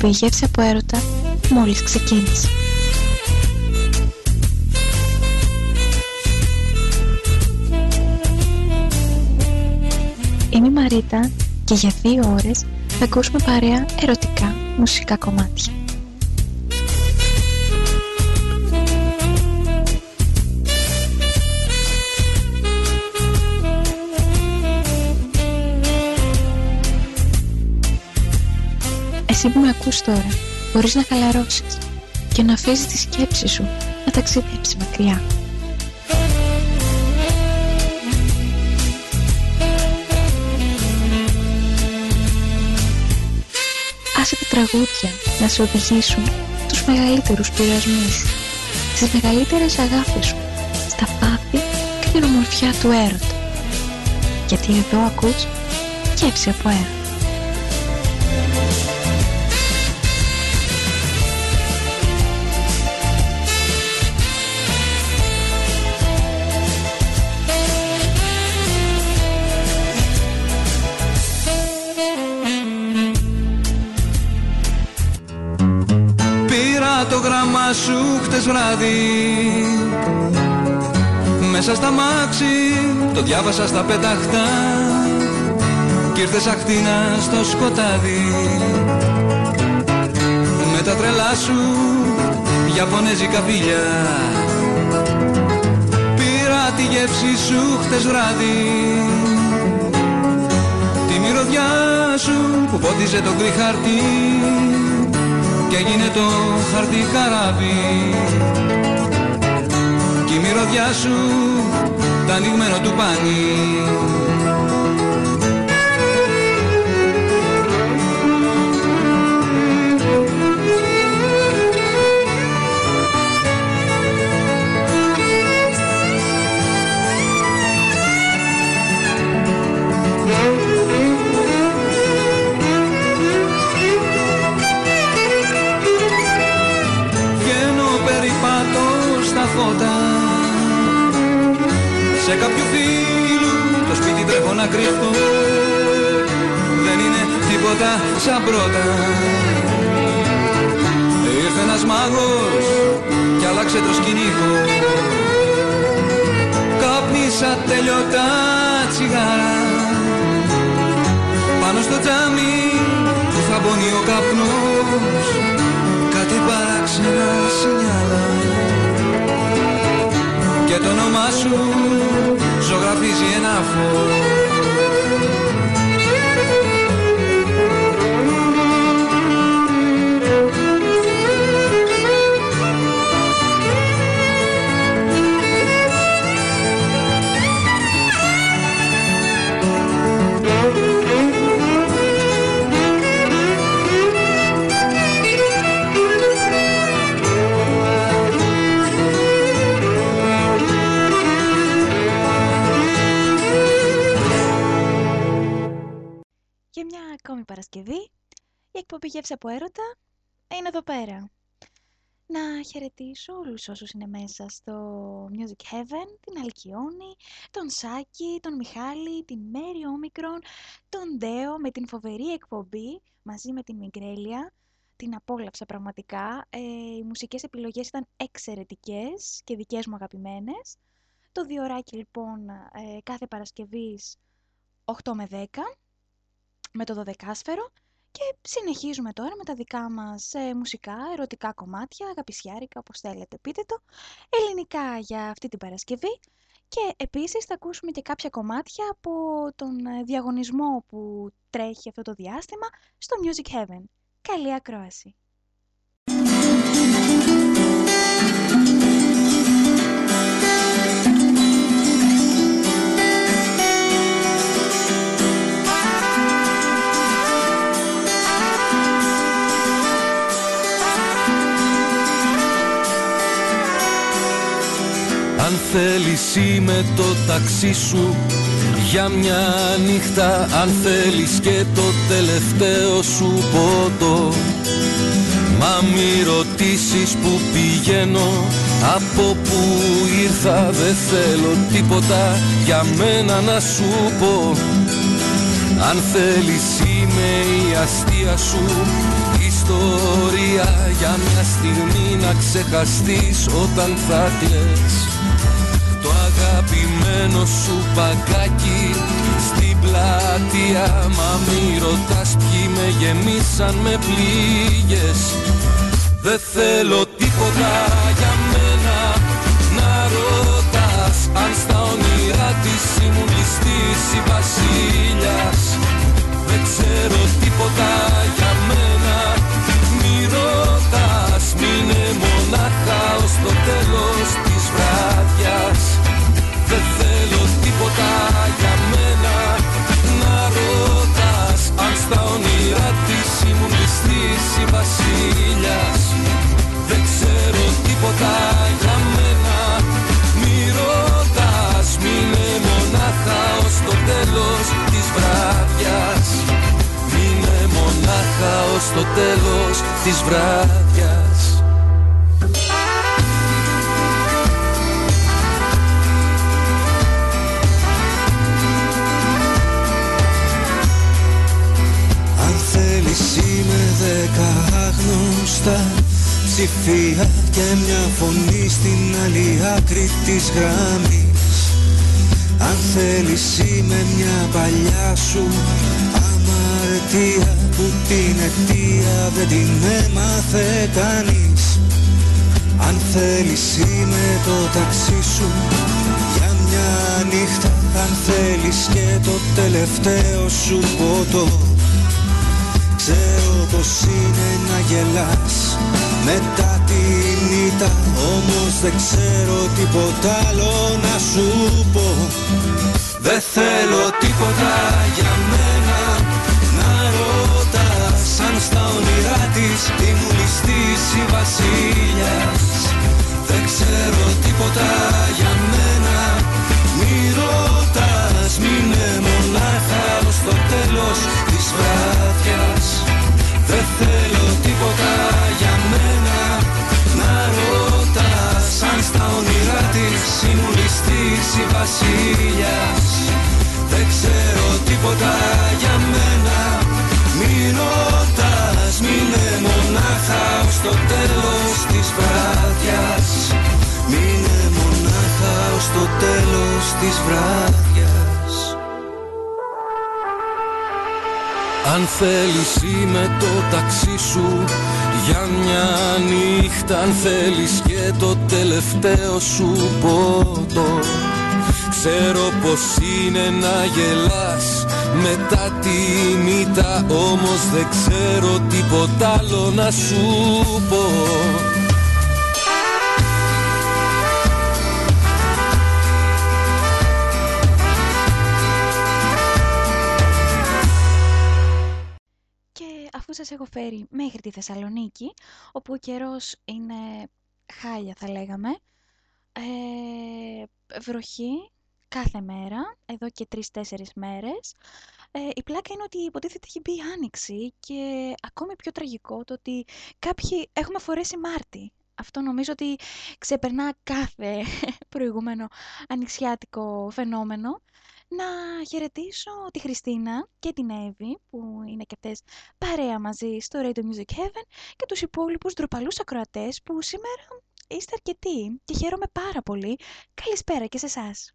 η εκπομπή Γεύση από έρωτα μόλις ξεκίνησε. Είμαι η Μαρίτα και για δύο ώρες θα ακούσουμε παρέα ερωτικά μουσικά κομμάτια. Εσύ που με ακούς τώρα, μπορείς να χαλαρώσεις και να αφήσεις τη σκέψη σου να ταξιδέψει μακριά. Άσε τα τραγούδια να σε οδηγήσουν τους μεγαλύτερους πειρασμούς τις μεγαλύτερες αγάπες σου, στα πάθη και την ομορφιά του έρωτα. Γιατί εδώ ακούς σκέψη από έρωτα. Χτες βράδυ Μέσα στα μάξι το διάβασα στα πέταχτα Κι ήρθες αχτίνα στο σκοτάδι. Με τα τρελά σου Ιαπωνέζικα φιλιά. Πήρα τη γεύση σου χτες βράδυ. Τη μυρωδιά σου που πότιζε το γκρι χαρτί και έγινε το χαρτί καράβι. Κι η μυρωδιά σου τα ανοιγμένο του πάνι Σε κάποιο φίλου. Το σπίτι τρέχω να κρυφτώ. Δεν είναι τίποτα σαν πρώτα. Ήρθε ένας μάγος κι άλλαξε το σκηνικό. Κάπνισα τελειωτά τσιγάρα. Πάνω στο τζάμι που θα μπωνεί ο καπνός. Κάτι παράξενα σινιάλα και το όνομά σου ζωγραφίζει ένα φως Γεύση από Έρωτα είναι εδώ πέρα. να χαιρετήσω όλους όσους είναι μέσα στο Music Heaven, την Αλκιόνη, τον Σάκη, τον Μιχάλη, την Μέρη Όμικρον, τον Ντέο με την φοβερή εκπομπή μαζί με την Μιγκρέλια. Την απόλαυσα πραγματικά. Ε, οι μουσικές επιλογές ήταν εξαιρετικές και δικές μου αγαπημένες. Το διωράκι λοιπόν ε, κάθε Παρασκευής 8 με 10 με το 12 σφαίρο και συνεχίζουμε τώρα με τα δικά μας ε, μουσικά, ερωτικά κομμάτια, αγαπησιάρικα, όπως θέλετε πείτε το, ελληνικά για αυτή την Παρασκευή και επίσης θα ακούσουμε και κάποια κομμάτια από τον ε, διαγωνισμό που τρέχει αυτό το διάστημα στο Music Heaven. Καλή ακρόαση! Θέλεις είμαι το ταξί σου. Για μια νύχτα Αν θέλεις και το τελευταίο σου πότο Μα μη ρωτήσεις που πηγαίνω Από που ήρθα δεν θέλω τίποτα για μένα να σου πω. Αν θέλεις είμαι η αστεία σου Ιστορία για μια στιγμή να ξεχαστείς όταν θα κλαις το αγαπημένο σου παγκάκι στην πλατεία. Μα μη ρωτάς ποιοι με γεμίσαν με πλήγες Δεν θέλω τίποτα για μένα. Να ρωτάς Αν στα όνειρά της ήμουν ληστής ή βασίλιας. Δεν ξέρω τίποτα για μένα. Μη ρωτάς, μείνε μονάχα ως το τέλος της βράδιας Δεν θέλω τίποτα για μένα. Να ρωτάς Αν στα όνειρά της ήμουν ληστής ή βασίλιας. Δεν ξέρω τίποτα για μένα. Μη ρωτάς, μείνε μονάχα ως το τέλος της βράδιας. Μείνε μονάχα ως το τέλος της βράδιας θέλεις είμαι δέκα άγνωστα ψηφία και μια φωνή στην άλλη άκρη της γραμμής. Αν θέλεις είμαι μια παλιά σου αμαρτία που την αιτία δεν την έμαθε κανείς. Αν θέλεις είμαι το ταξί σου για μια νύχτα Αν θέλεις και το τελευταίο σου ποτό Ξέρω πως είναι να γελάς. Μετά την ήττα Όμως δεν ξέρω τίποτα άλλο να σου πω. Δεν θέλω τίποτα για μένα. Να ρωτάς Αν στα όνειρά της ήμουν ληστής ή βασίλιας Δεν ξέρω τίποτα για μένα. Μη ρωτάς, μείνε μονάχα ως το τέλος της βράδιας. Δεν θέλω τίποτα για μένα. Να ρωτάς αν στα όνειρά της ήμουν ληστής ή βασίλιας Δεν ξέρω τίποτα για μένα. Μη ρωτάς, μείνε μονάχα ως το τέλος της βράδιας. Μείνε μονάχα ως το τέλος της βράδιας Αν θέλεις είμαι το ταξί σου για μια νύχτα. Αν θέλεις και το τελευταίο σου πότο Ξέρω πως είναι να γελάς μετά τη μύτα Όμως δεν ξέρω τίποτα άλλο να σου πω σας έχω φέρει μέχρι τη Θεσσαλονίκη, όπου ο καιρός είναι χάλια θα λέγαμε, ε, βροχή κάθε μέρα, εδώ και τρεις-τέσσερις μέρες. Ε, η πλάκα είναι ότι υποτίθεται έχει μπει η άνοιξη και ακόμη πιο τραγικό το ότι κάποιοι έχουμε φορέσει Μάρτι. Αυτό νομίζω ότι ξεπερνά κάθε προηγούμενο ανοιξιάτικο φαινόμενο. Να χαιρετήσω τη Χριστίνα και την Εύη που είναι και αυτές παρέα μαζί στο Radio Music Heaven και τους υπόλοιπους ντροπαλούς ακροατές που σήμερα είστε αρκετοί και χαίρομαι πάρα πολύ. Καλησπέρα και σε εσάς.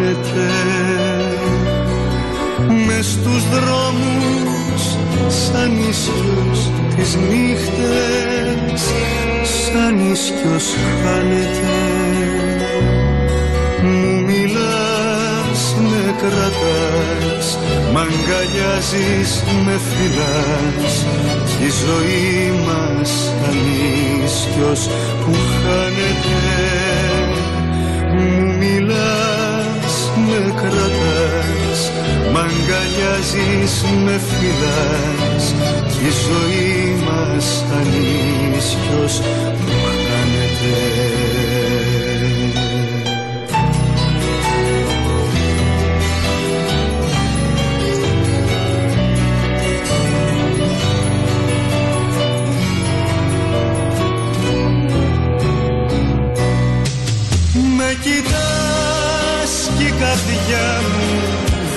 Χάνεται. Μες στους δρόμους σαν ίσιος τις νύχτες σαν ίσιος χάνεται. Μου μιλάς με κρατάς μ' αγκαλιάζεις με φυλάς. Κι η ζωή μας σαν ίσιος που χάνεται. Μου μιλάς, με κρατάς Μ' αγκαλιάζεις, με φυλάς Κι η ζωή μας σαν ίσιος που χάνεται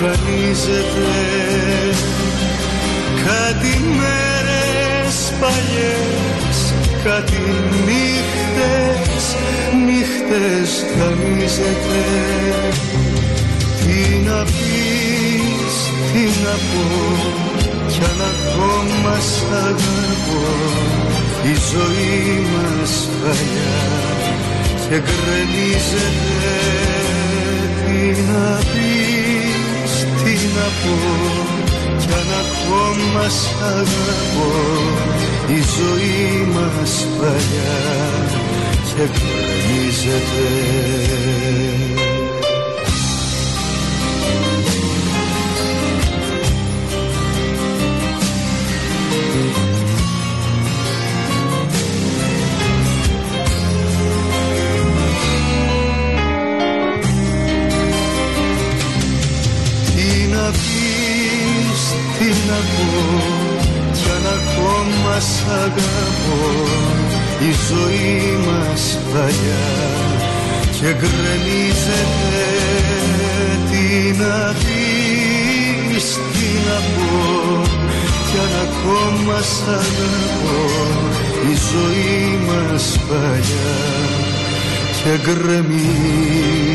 δανείζεται κάτι μέρες παλιές κάτι νύχτες νύχτες δανείζεται τι να πεις, τι να πω κι αν ακόμα σ' αγαπώ η ζωή μας παλιά και γκρεμίζεται. Τι να πεις, τι να πω κι αν ακόμα σ' αγαπώ η ζωή μας παλιά και γκρεμίζεται κι αν ακόμα σ' αγαπώ η ζωή μας παλιά και γκρεμίζεται τι να πεις, τι να πω κι αν ακόμα σ' αγαπώ η ζωή μας παλιά και γκρεμίζεται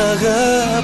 να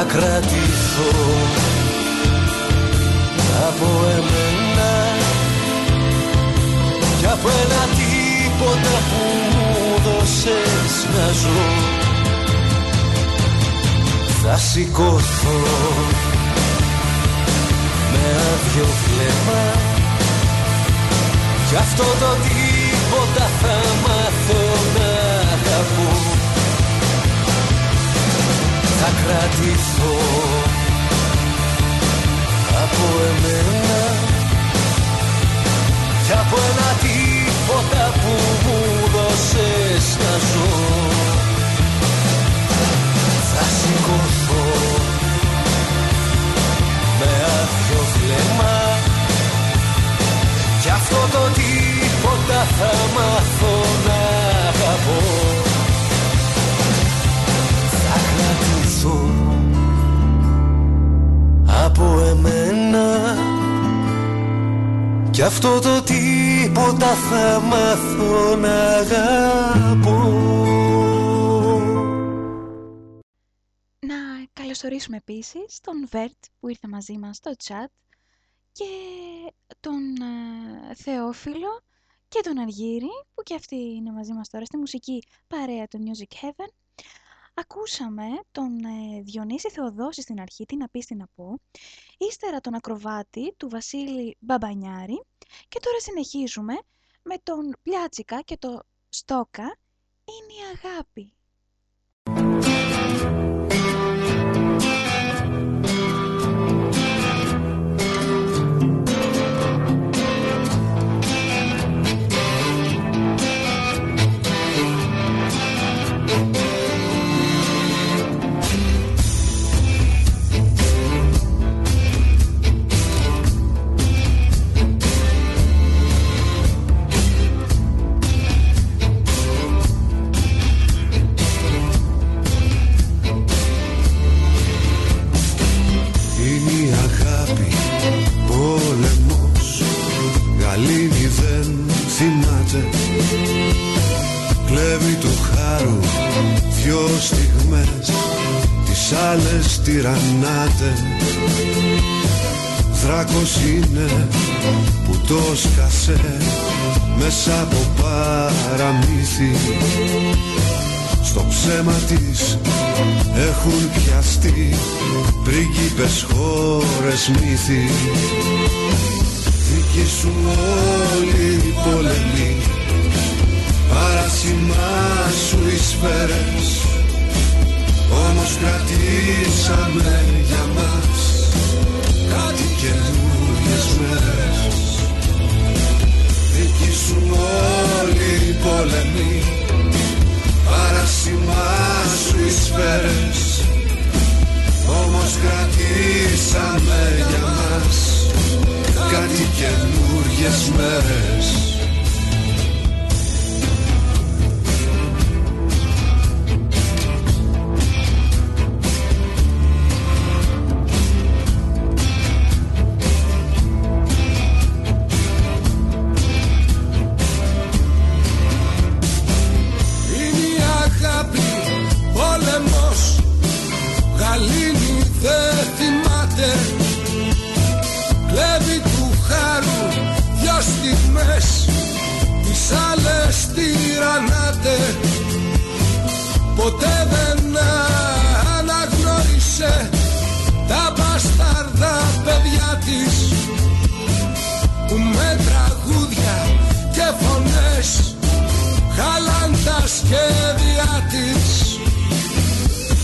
Θα κρατηθώ. Από εμένα. Κι από ένα τίποτα που μου δώσες να ζω θα σηκωθώ. Με άδειο βλέμμα. Κι αυτό το Κι αυτό το τίποτα θα μάθω να αγαπώ καλωσορίσουμε επίσης τον Βέρτ που ήρθε μαζί μας στο chat και τον ε, Θεόφιλο και τον Αργύρη που και αυτοί είναι μαζί μας τώρα στη μουσική παρέα του Music Heaven. Ακούσαμε τον ε, Διονύση Θεοδόση στην αρχή, τι να πεις, τι να πω. Ύστερα τον Ακροβάτη του Βασίλη Μπαμπανιάρη και τώρα συνεχίζουμε με τον Πλιάτσικα και το Στόκα είναι η αγάπη. Στιγμές Τις άλλες τυραννάτες. Δράκος είναι που το σκασέ Μέσα από παραμύθι. Στο ψέμα της έχουν πιαστεί Πρίγκιπες χώρες μύθι. Δική σου όλοι οι πολεμοί Παράσημά σου οι σφαίρες Όμως κρατήσαμε για μας Κάτι καινούριες μέρες. Δική σου όλοι οι πολεμοί Παράσημά σου οι σφαίρες. Όμως κρατήσαμε για μας Κάτι καινούριες μέρες ποτέ δεν αναγνώρισε τα μπαστάρδα παιδιά της που με τραγούδια και φωνές χαλάν τα σχέδια της.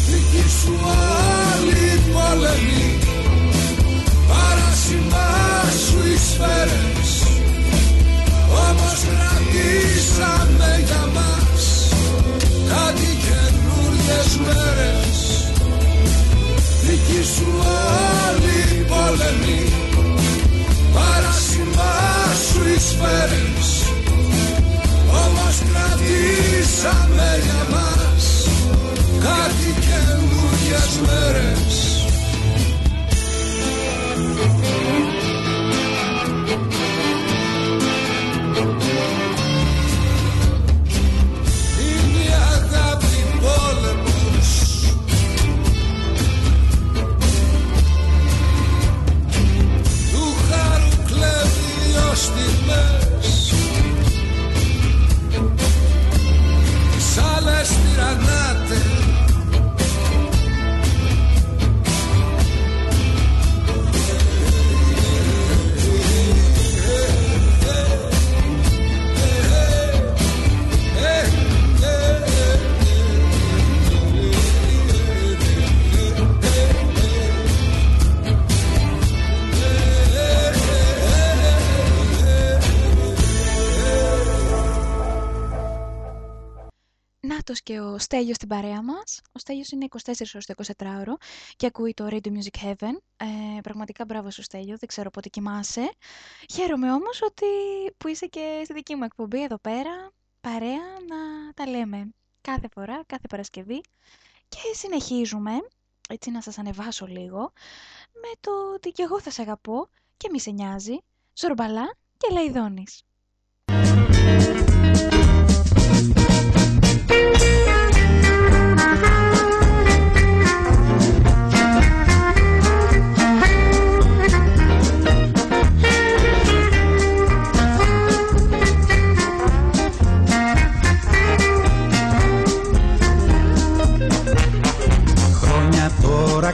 Δική σου άλλη πόλεμη παρασημά σου οι σφαίρες όμως κρατήσαμε για μας. μέρες. Δική σου άλλη πόλεμη παρασημάσου οι σφαίρες όμως κρατήσαμε για μας Στέλιος στην παρέα μας. Ο Στέλιος είναι 24 ώρες το 24ωρο και ακούει το Radio Music Heaven. Ε, πραγματικά μπράβο σου Στέλιο, δεν ξέρω πότε κοιμάσαι. Χαίρομαι όμως ότι που είσαι και στη δική μου εκπομπή εδώ πέρα, παρέα να τα λέμε κάθε φορά, κάθε Παρασκευή. Και συνεχίζουμε, έτσι να σας ανεβάσω λίγο, με το ότι κι εγώ θα σε αγαπώ και μη σε νοιάζει, Ζορμπαλά και Λαϊδόνης.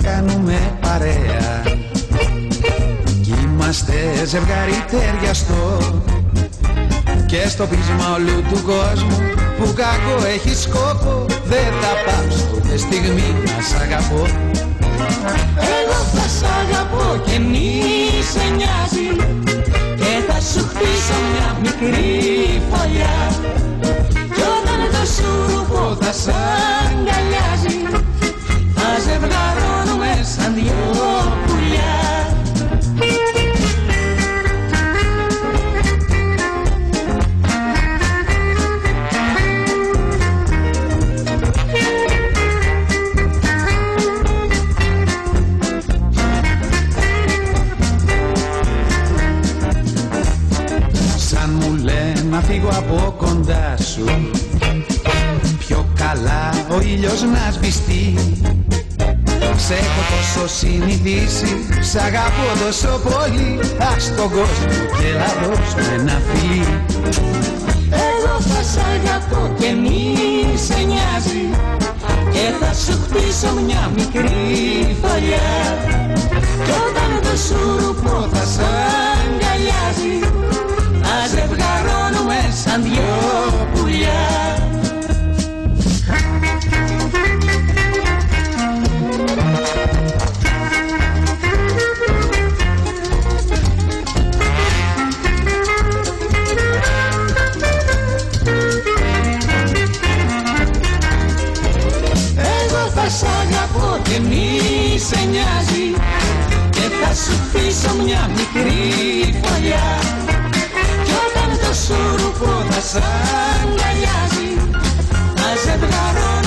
Κάνουμε παρέα. Κι είμαστε ζευγάρι ταιριαστό Και στο πείσμα όλου του κόσμου που κακό έχει σκόπο. Δεν θα πάψω ούτε στιγμή να σ' αγαπώ. Εγώ θα σ' αγαπώ και μη σε νοιάζει Και θα σου χτίσω μια μικρή φωλιά. Κι όταν το σου θα σ' αγκαλιάζει Θα ζευγαρώνουμε σαν δυο πουλιά να φύγω από κοντά σου Πιο καλά ο ήλιος να σβηστεί. Σ' έχω τόσο συνηθίσει, σ' αγαπώ τόσο πολύ. Ας τον κόσμο και με ένα φιλί. Εγώ θα σ' αγαπώ και μη σε νοιάζει. Και θα σου χτίσω μια μικρή φωλιά. Κι όταν το σου θα σ' αγκαλιάζει. Να ζευγαρώνουμε σαν δυο πουλιά και μη σε νοιάζει. Και θα σου πείσω μια μικρή φωλιά. Κι όταν το σούρουπο θα σ' αγκαλιάζει να ζευγαρώνουμε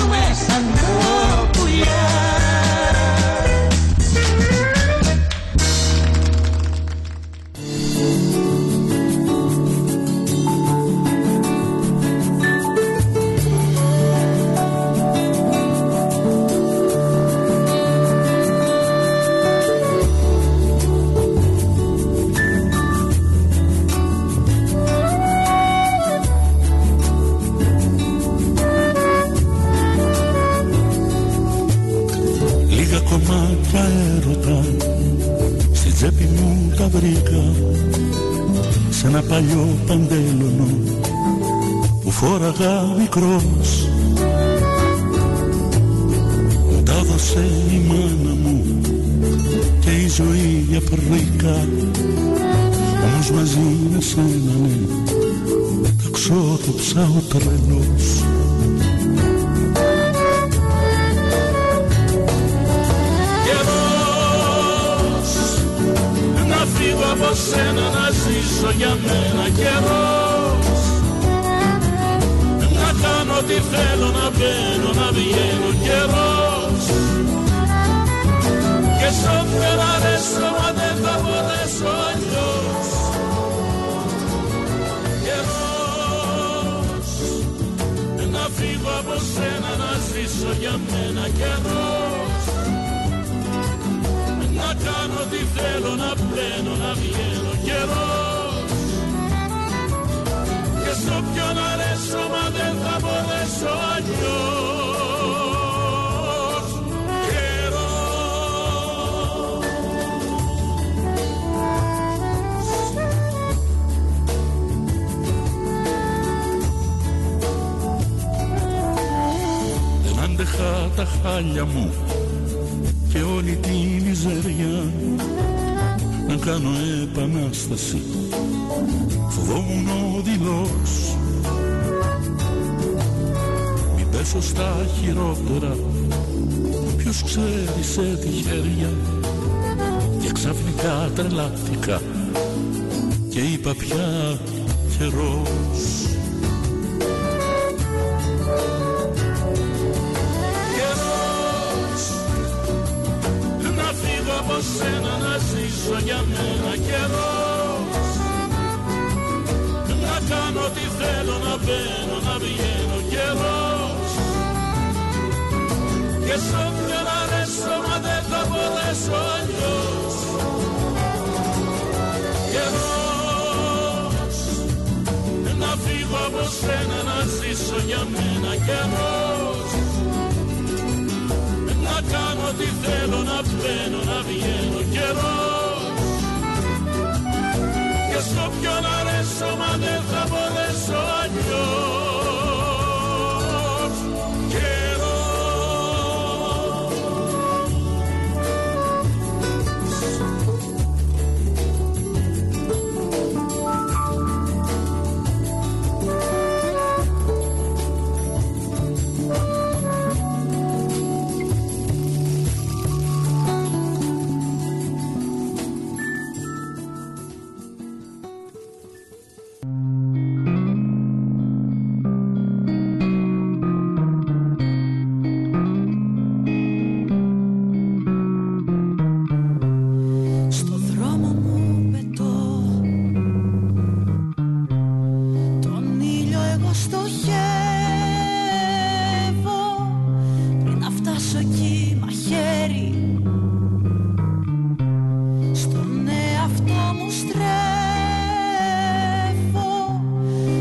μου στρέφω.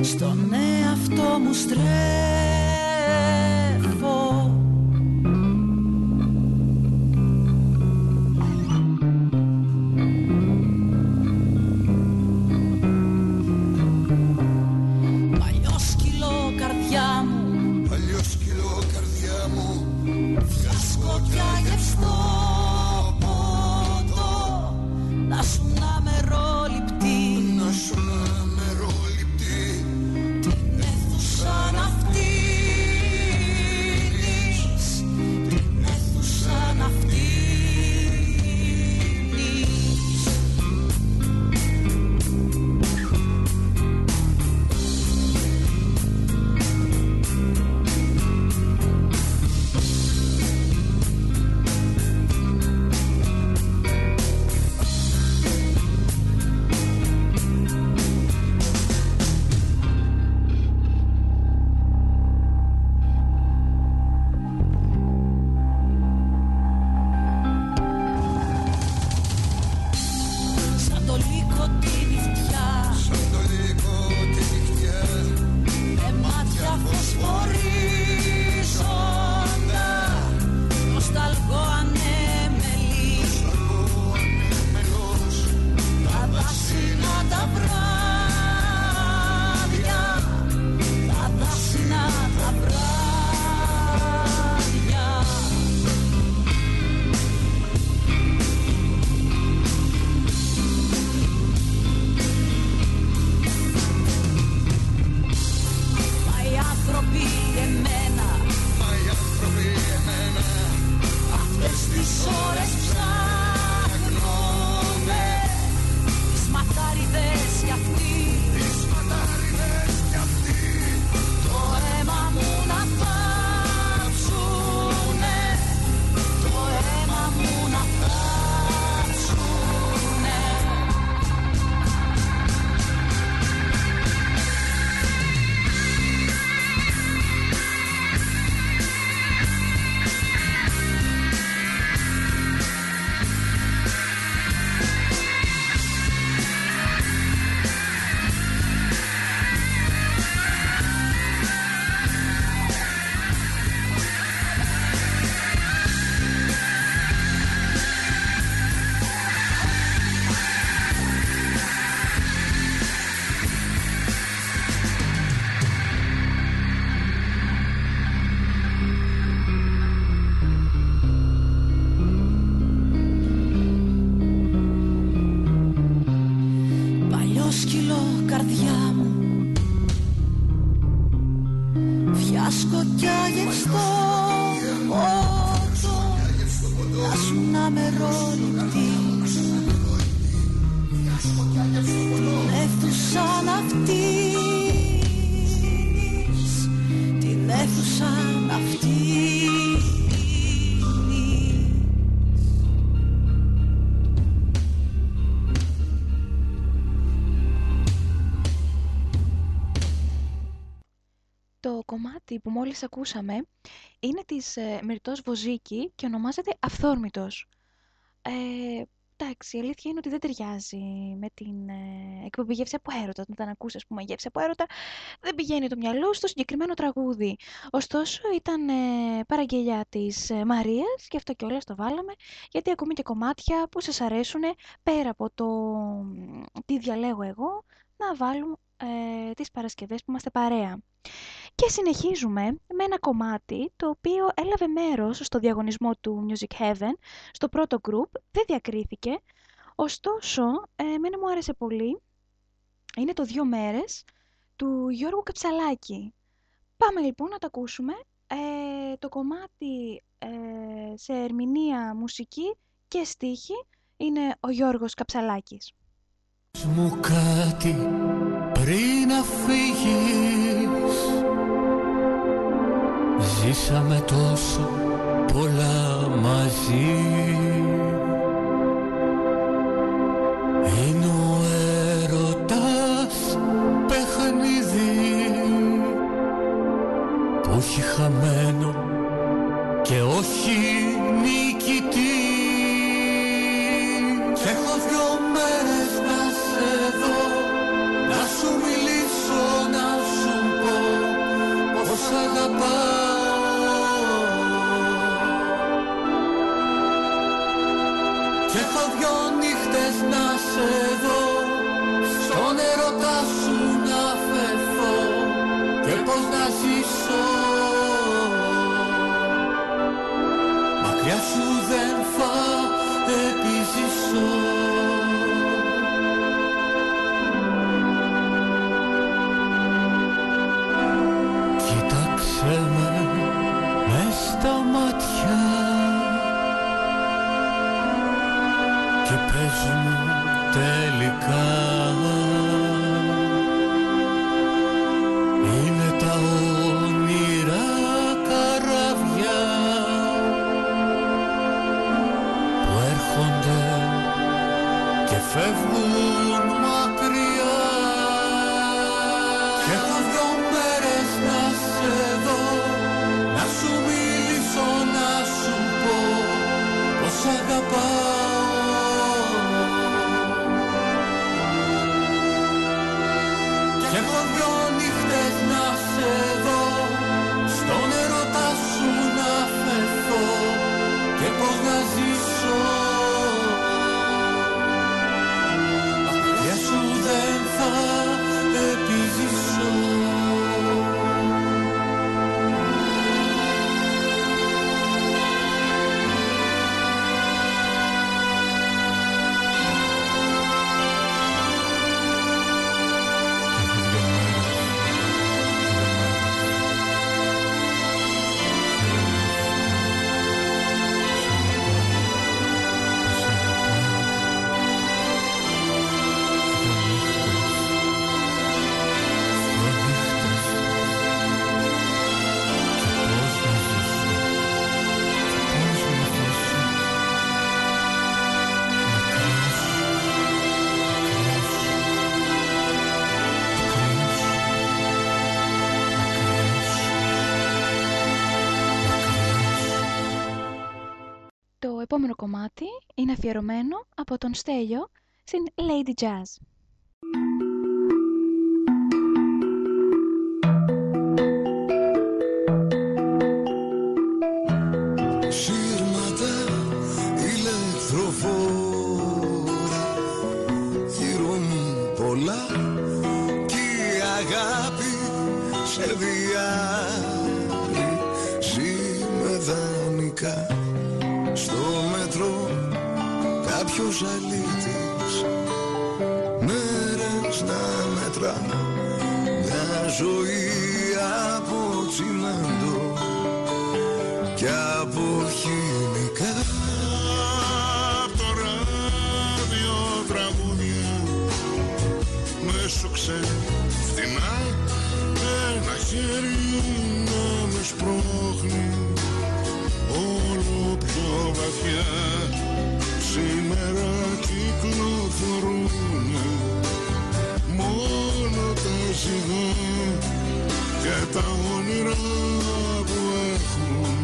Στον εαυτό μου στρέφω. Μόλις ακούσαμε είναι της ε, Μυρτός Βοζίκη και ονομάζεται Αυθόρμητος. Ε, εντάξει, η αλήθεια είναι ότι δεν ταιριάζει με την ε, εκπομπή Γεύση από έρωτα. Όταν ακούσει, ας πούμε, Γεύση από έρωτα, δεν πηγαίνει το μυαλό στο συγκεκριμένο τραγούδι. Ωστόσο, ήταν ε, παραγγελιά της ε, Μαρίας και αυτό κιόλας το βάλαμε, γιατί ακούμε και κομμάτια που σας αρέσουν πέρα από το τι διαλέγω εγώ, να βάλουμε ε, τις Παρασκευές που είμαστε παρέα. Και συνεχίζουμε με ένα κομμάτι το οποίο έλαβε μέρος στο διαγωνισμό του Music Heaven, στο πρώτο group, δεν διακρίθηκε, ωστόσο εμένα μου άρεσε πολύ, είναι το δύο μέρες του Γιώργου Καψαλάκη. Πάμε λοιπόν να το ακούσουμε, ε, το κομμάτι ε, σε ερμηνεία μουσική και στίχη είναι ο Γιώργος Καψαλάκης. Μου κάτι πριν να φύγεις Ζήσαμε τόσο πολλά μαζί. Είναι ο έρωτας παιχνίδι Που έχει χαμένο να αφιερωμένο από τον Στέλιο στην Lady Jazz. Σύρματα ηλεκτροφόρα Γύρω μου πολλά Κι η αγάπη σε διάρρη Ζει δανεικά Στο μέτρο κάποιος αλήτης μέρες να μετρά μια ζωή από τσιμέντο και από χημικά. Από το ράδιο τραγούδια. Μέσω ξένου φτηνά ένα χέρι να με σπρώχνει. Όλο πιο βαθιά σήμερα κυκλοφορούν μόνο τα ζυγά και τα όνειρα που έχουν.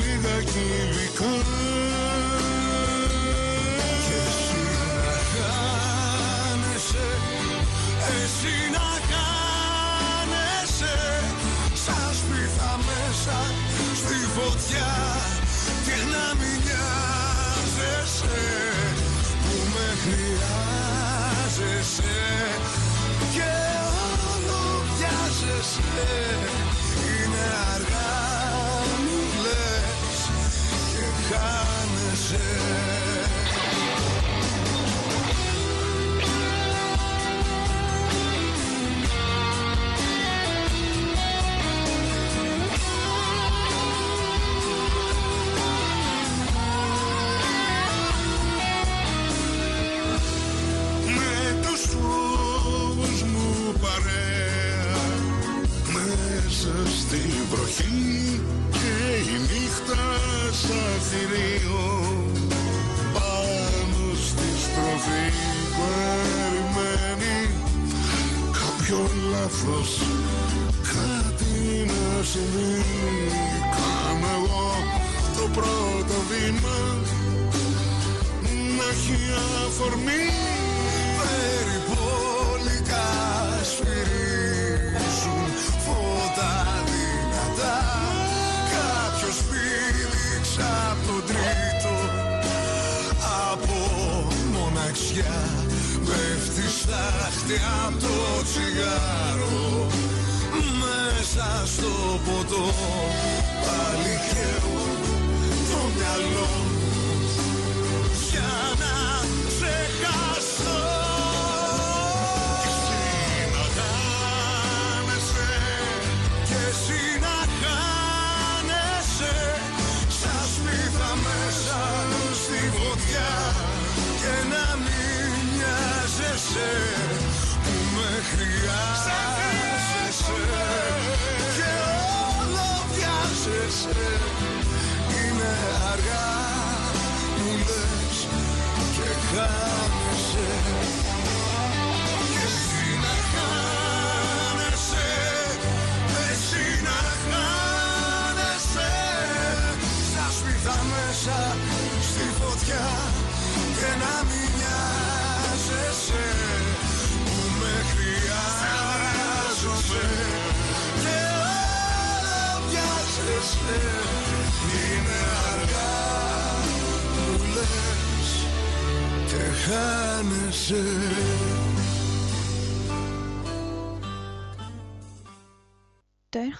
Λίγα κυβικά. Και εσύ να χάνεσαι εσύ να χάνεσαι. Σαν σπίθα μέσα στη φωτιά και να μην νοιάζεσαι που με χρειάζεσαι. Και όλο βιάζεσαι. Είναι αργά μου λες και χάνεσαι κάποιο λάθος κάτι να συμβεί. Κάνω εγώ το πρώτο βήμα να έχει αφορμή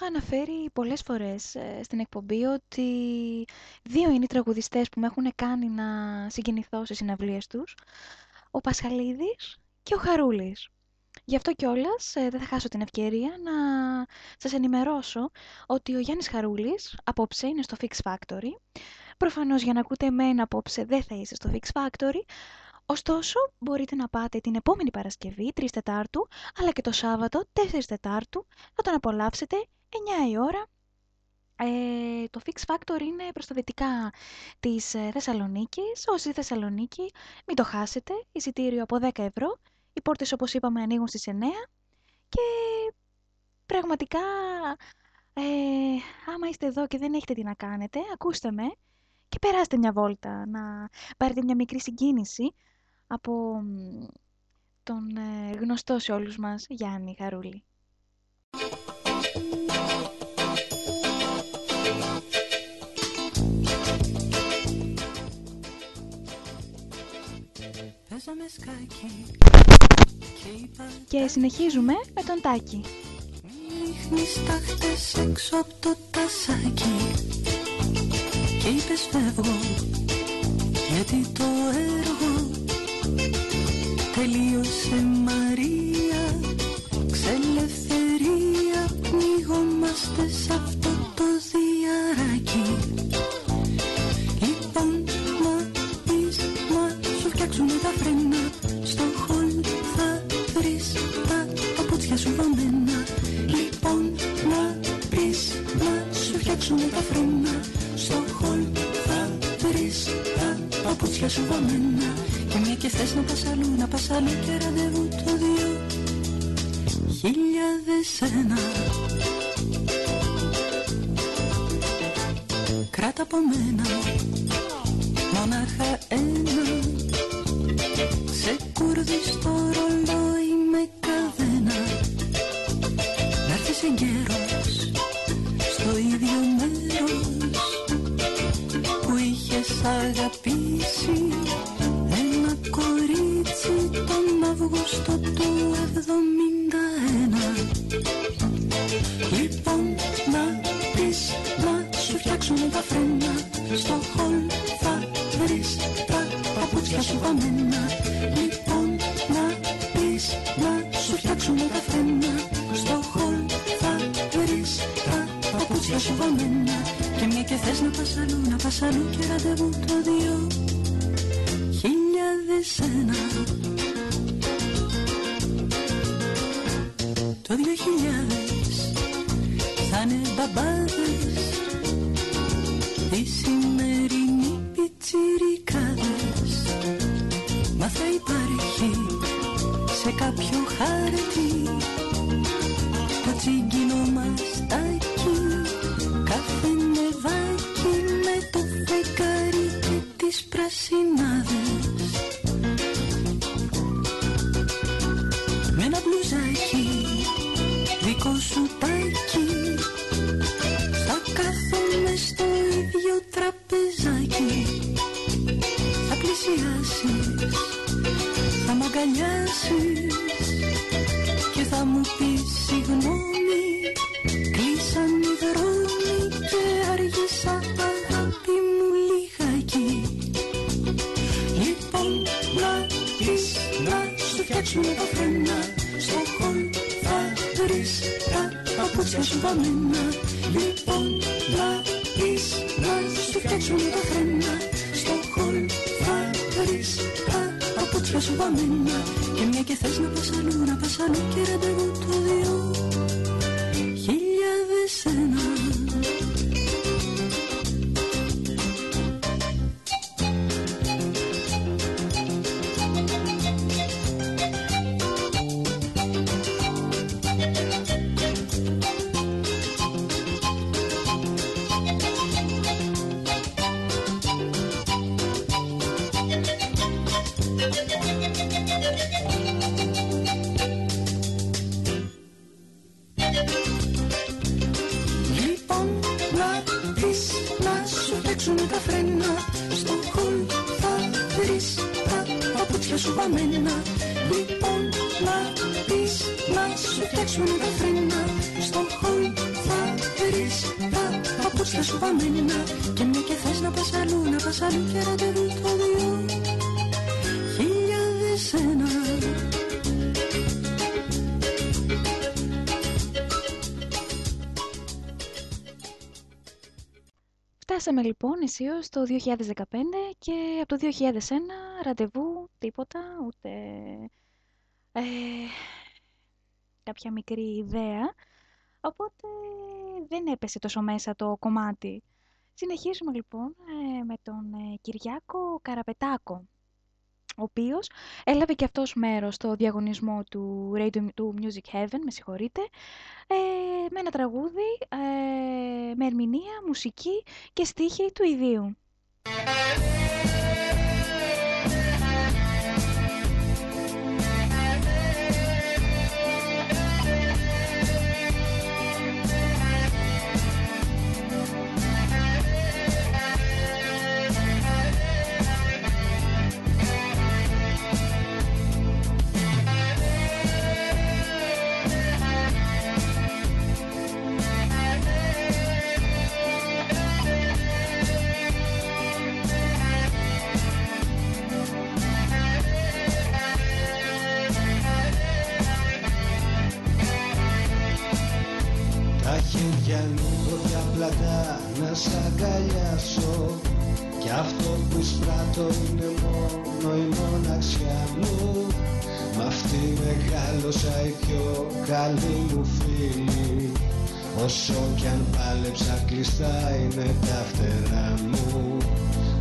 αναφέρει πολλές φορές ε, στην εκπομπή ότι δύο είναι οι τραγουδιστές που με έχουν κάνει να συγκινηθώ σε συναυλίες τους. Ο Πασχαλίδης και ο Χαρούλης. Γι' αυτό κιόλας ε, δεν θα χάσω την ευκαιρία να σας ενημερώσω ότι ο Γιάννης Χαρούλης απόψε είναι στο Fix Factory. Προφανώς για να ακούτε εμένα απόψε δεν θα είστε στο Fix Factory. Ωστόσο, μπορείτε να πάτε την επόμενη Παρασκευή, 3 Τετάρτου, αλλά και το Σάββατο, 4 Τετάρτου, θα τον απολαύσετε 9 η ώρα. Ε, το Fix Factor είναι προς τα δυτικά της ε, Θεσσαλονίκης. Όσοι στη Θεσσαλονίκη, μην το χάσετε. Εισιτήριο από 10 ευρώ. Οι πόρτες, όπως είπαμε, ανοίγουν στις 9. Και πραγματικά, ε, άμα είστε εδώ και δεν έχετε τι να κάνετε, ακούστε με και περάστε μια βόλτα, να πάρετε μια μικρή συγκίνηση από μ, τον ε, γνωστό σε όλους μας Γιάννη Χαρούλη. Και είπα Και συνεχίζουμε με τον Τάκη. ρίχνεις τάχτες έξω από το τασάκι και είπες φεύγω γιατί το έργο τελείωσε Μαρία. Ξελευθερία πνιγόμαστε σε αυτό το διαράκι δεδομένα Λοιπόν να πεις να σου φτιάξουμε τα φρένα. Στο χολ θα βρεις τα παπούτσια σου βαμμένα. Και μια και θες να πας αλλού, να πας αλλού και ραντεβού το δύο. Χίλιαδες ένα. Κράτα από μένα Μονάχα ένα. Σε κουρδιστό ρολόι παπούτσια φτιάξουν τα φρένα. Στο χολ θα βρεις τα παπούτσια σου βαμμένα. Και μια και θες να πας αλλού, να πας αλλού και ραντεβού το δύο Φτάσαμε λοιπόν αισίως το 2015 και από το 2001 ραντεβού, τίποτα, ούτε ε, κάποια μικρή ιδέα. Οπότε δεν έπεσε τόσο μέσα το κομμάτι. Συνεχίζουμε λοιπόν ε, με τον ε, Κυριάκο Καραπετάκο ο οποίος έλαβε και αυτός μέρος στο διαγωνισμό του, Radio, του Music Heaven, με συγχωρείτε, ε, με ένα τραγούδι ε, με ερμηνεία, μουσική και στίχη του ιδίου. Σ' αγκαλιάσω. Κι αυτό που σπράττω είναι μόνο η μοναξιά μου. Μ' αυτή μεγάλωσα η πιο καλή μου φίλη. Όσο κι αν πάλεψα κλειστά είναι τα φτερά μου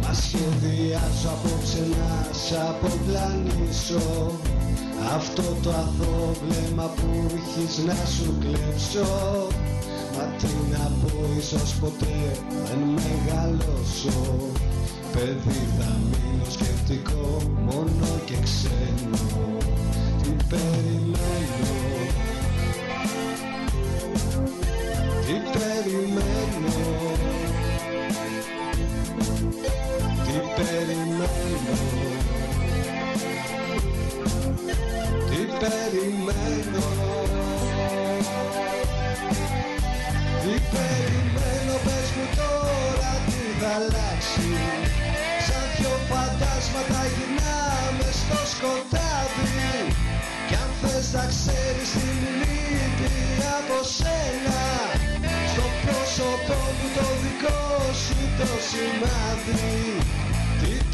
Μα σχεδιάζω απόψε να σ' αποπλανήσω. Αυτό το αθώο βλέμμα που έχεις να σου κλέψω. Μα τι να πω ίσως ποτέ δεν μεγαλώσω. Παιδί θα μείνω σκεπτικό μόνο και ξένο. Τι περιμένω; Τι περιμένω; Τι περιμένω. Τι περιμένω Τι περιμένω πες μου τώρα τι θα αλλάξει. Σαν δυο φαντάσματα γυρνάμε στο σκοτάδι. Κι αν θες να ξέρεις τι μου λείπει από σένα Στο πρόσωπό μου το δικό σου το σημάδι. Τι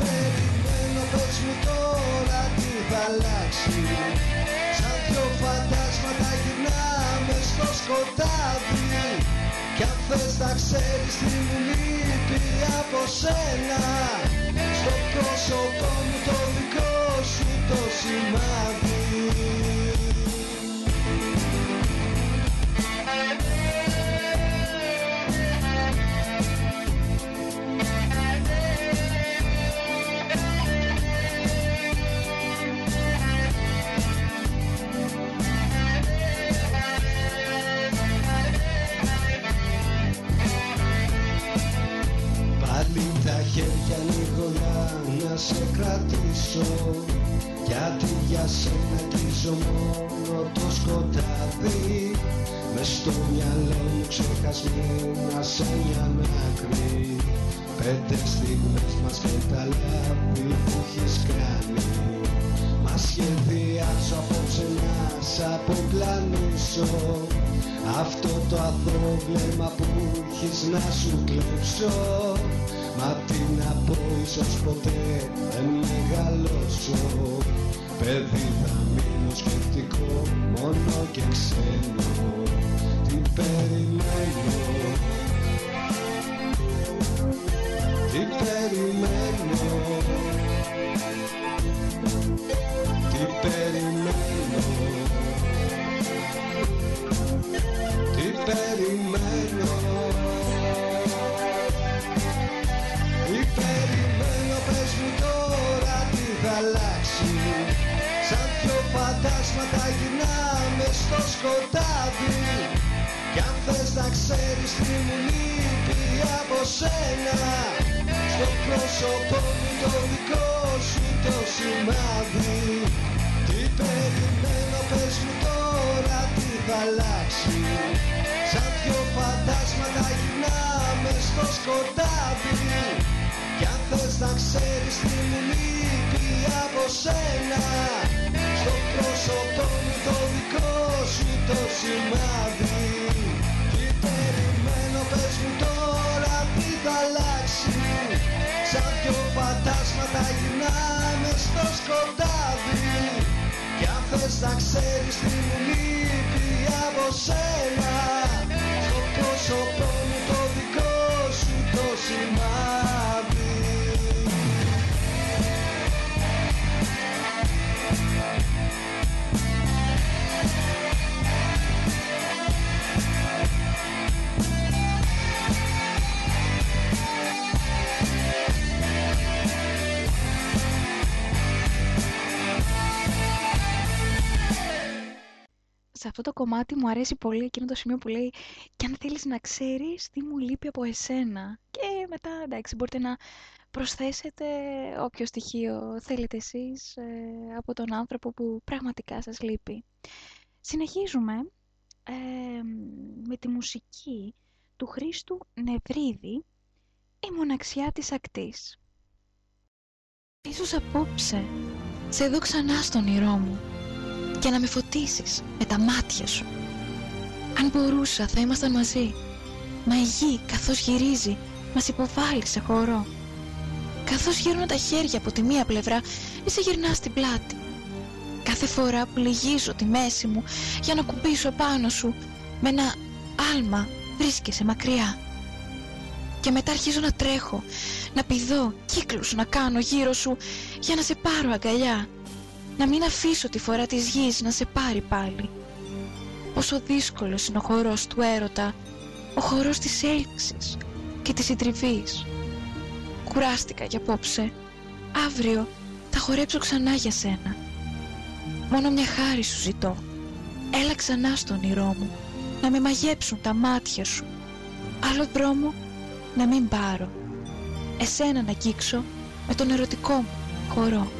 περιμένω πες μου τώρα τι θα αλλάξει. Σαν δυο φαντάσματα γυρνάμε στο σκοτάδι. Κι αν θες να ξέρεις τι μου λείπει από σένα Στο πρόσωπό μου το δικό σου το σημάδι να σε κρατήσω. Γιατί για σένα κλείσω μόνο το σκοτάδι. Μες στο μυαλό μου ξεχασμένα σαν μια άκρη. Πέντε στιγμές μας και τα λάβει που έχεις κάνει. Μας σχεδιάζω απόψε να σ' αποπλανήσω Αυτό το αθώο βλέμμα που έχεις να σου κλέψω Μα τι να πω ίσως ποτέ δεν μεγαλώσω. Παιδί θα μείνω σκεπτικό μόνο και ξένο. Τι περιμένω; Στο σκοτάδι. Κι αν θες να ξέρεις τι μου λείπει από σένα Στο πρόσωπό μου το δικό σου το σημάδι. Τι περιμένω πες μου τώρα τι θα αλλάξει. Σαν δυο φαντάσματα γυρνάμε στο σκοτάδι. Κι αν θες να ξέρεις τι μου λείπει από σένα Στο πρόσωπό μου το δικό σου το σημάδι Τι περιμένω πες μου τώρα τι θα αλλάξει Σαν δυο φαντάσματα γυρνάμε στο σκοτάδι Κι αν θες να ξέρεις τι μου λείπει από σένα Στο πρόσωπό μου το δικό σου το σημάδι σε αυτό το κομμάτι μου αρέσει πολύ εκείνο το σημείο που λέει και αν θέλεις να ξέρεις τι μου λείπει από εσένα και μετά εντάξει μπορείτε να προσθέσετε όποιο στοιχείο θέλετε εσείς ε, από τον άνθρωπο που πραγματικά σας λείπει. Συνεχίζουμε ε, με τη μουσική του Χρήστου Νευρίδη «Η μοναξιά της ακτής». Ίσως απόψε σε δω ξανά στον όνειρό μου και να με φωτίσεις με τα μάτια σου. Αν μπορούσα θα ήμασταν μαζί, μα η γη καθώς γυρίζει μας υποβάλλει σε χώρο. Καθώς γέρνω τα χέρια από τη μία πλευρά, εσύ γυρνάς την πλάτη. Κάθε φορά που λυγίζω τη μέση μου για να κουμπίσω πάνω σου με ένα άλμα βρίσκεσαι μακριά. Και μετά αρχίζω να τρέχω, να πηδώ, κύκλους να κάνω γύρω σου για να σε πάρω αγκαλιά. Να μην αφήσω τη φορά της γης να σε πάρει πάλι. Πόσο δύσκολος είναι ο χορός του έρωτα, ο χορός της έλξης και της συντριβής. Κουράστηκα για απόψε. Αύριο θα χορέψω ξανά για σένα. Μόνο μια χάρη σου ζητώ. Έλα ξανά στον όνειρό μου, να με μαγέψουν τα μάτια σου. Άλλο δρόμο να μην πάρω. Εσένα να αγγίξω με τον ερωτικό μου χορό.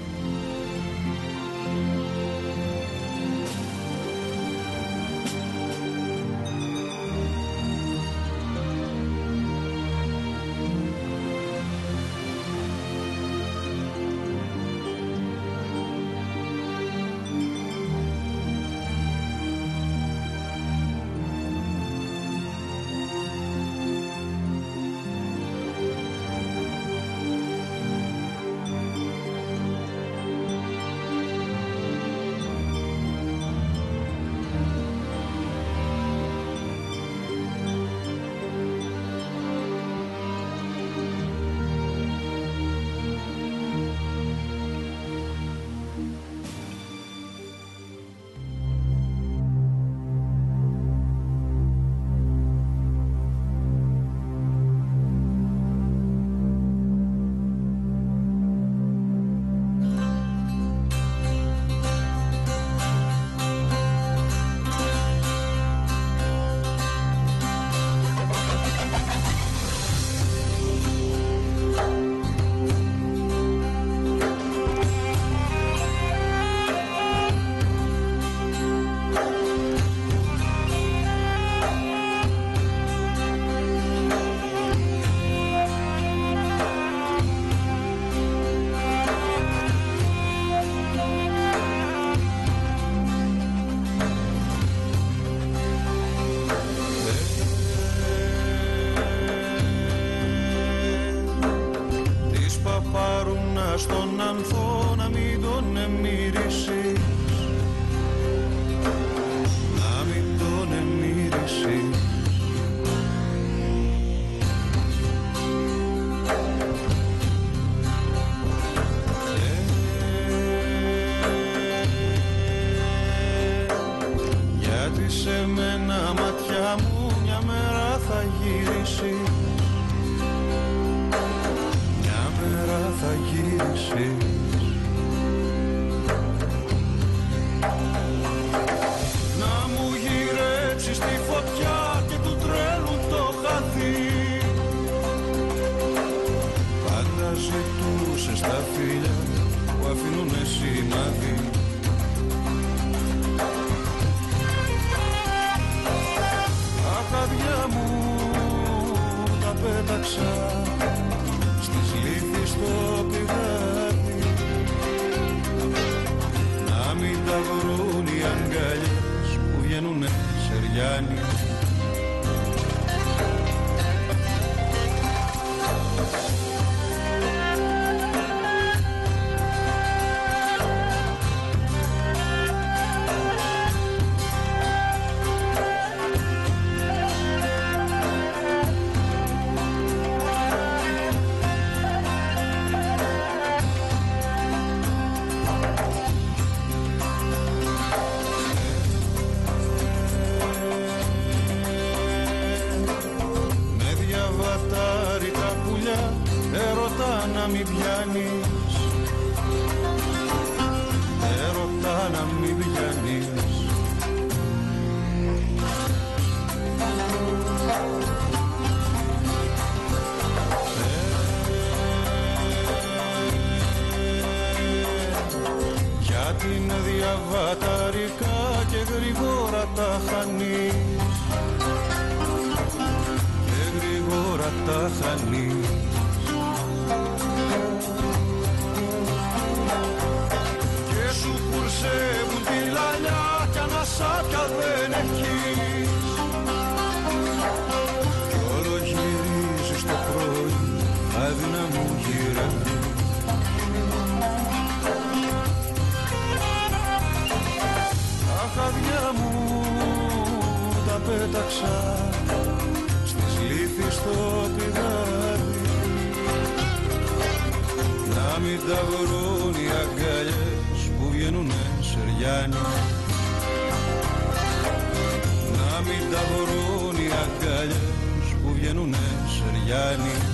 Έρωτα να μην πιάνεις. Έρωτα να μην πιάνεις. Γιατί είναι διαβαταρικά και γρήγορα τα χάνεις. Και γρήγορα τα χάνεις. μαζεύουν τη λαλιά κι ανασάπια δεν έχεις Κι όλο γυρίζεις το πρωί αδύναμο γυρεύει Τα χαδιά μου τα πέταξα στις λύθεις στο πηγάδι να μην τα βρουν οι αγκά βγαίνουνε σεριάνια Να μην τα βρουν οι αγκαλιές που βγαίνουνε σεριάνια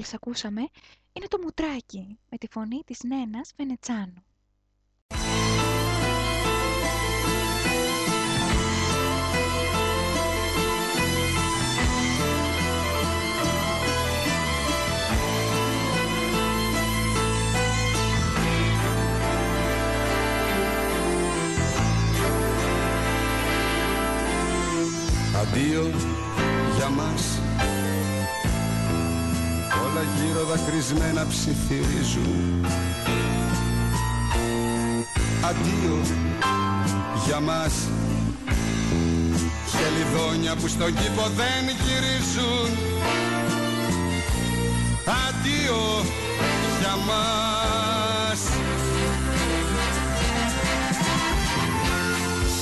μόλις ακούσαμε, είναι το Μουτράκι με τη φωνή της Νένας Βενετσάνου. Δακρυσμένα ψιθυρίζουν. Αντίο για μας. Χελιδόνια που στον κήπο δεν γυρίζουν. Αντίο για μας.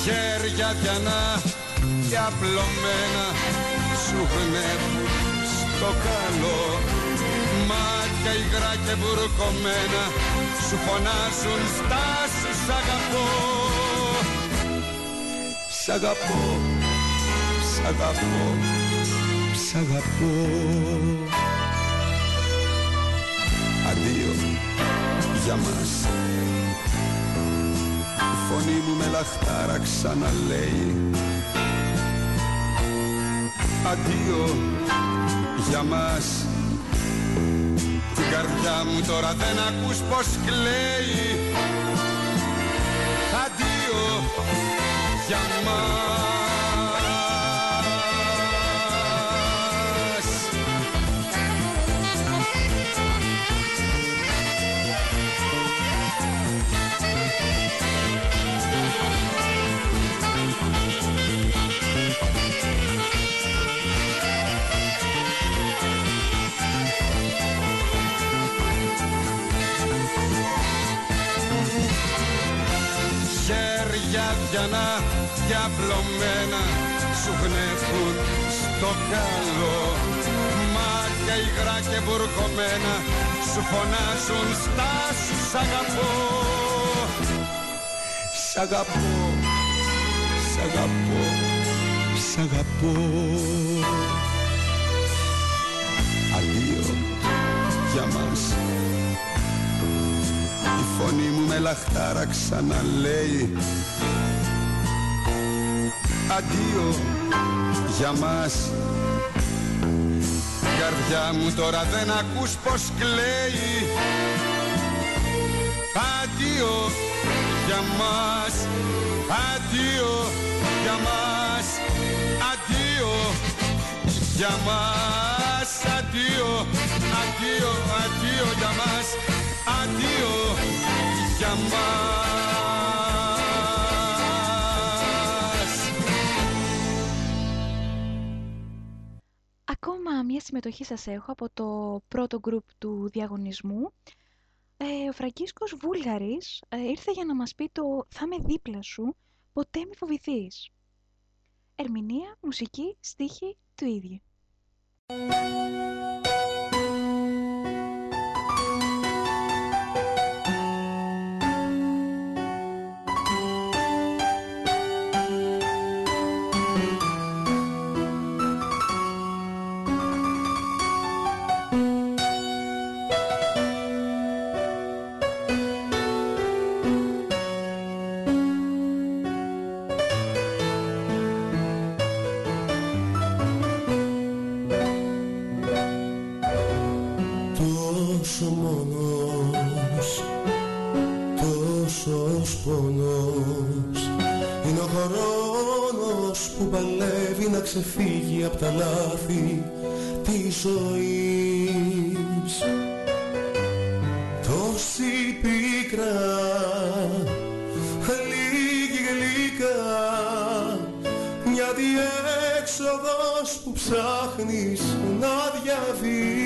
Χέρια πιανά και απλωμένα σου γνεύουν στο καλό Μάτια υγρά και μπουρκωμένα σου φωνάζουν στάσου σ' αγαπώ Σ' αγαπώ, σ' αγαπώ, σ' αγαπώ. Αντίο για μας. Η φωνή μου με λαχτάρα ξαναλέει. Αντίο για μας. Την καρδιά μου τώρα δεν ακούς πως κλαίει. Αντίο για μας απλωμένα σου γνέφουν στο καλό. Μάτια υγρά και μπουρκωμένα σου φωνάζουν στάσου σ' αγαπώ Σ' αγαπώ, σ' αγαπώ, σ' αγαπώ. Αντίο για μας. Η φωνή μου με λαχτάρα ξαναλέει Αντίο για μας. Η καρδιά μου τώρα δεν ακούς πως κλαίει. Αντίο για μας. Αντίο για μας. Αντίο για μας. Αντίο, αντίο, αντίο για μας. Αντίο για μας Ακόμα μια συμμετοχή σας έχω από το πρώτο γκρουπ του διαγωνισμού. Ε, ο Φραγκίσκος Βούλγαρης ε, ήρθε για να μας πει το «Θα με δίπλα σου, ποτέ μη φοβηθείς». Ερμηνεία, μουσική, στίχη του ίδιου. Είναι ο χρόνος που παλεύει να ξεφύγει από τα λάθη της ζωής. Τόση πίκρα, λίγη γλυκά Μια διέξοδό που ψάχνεις να διαβείς.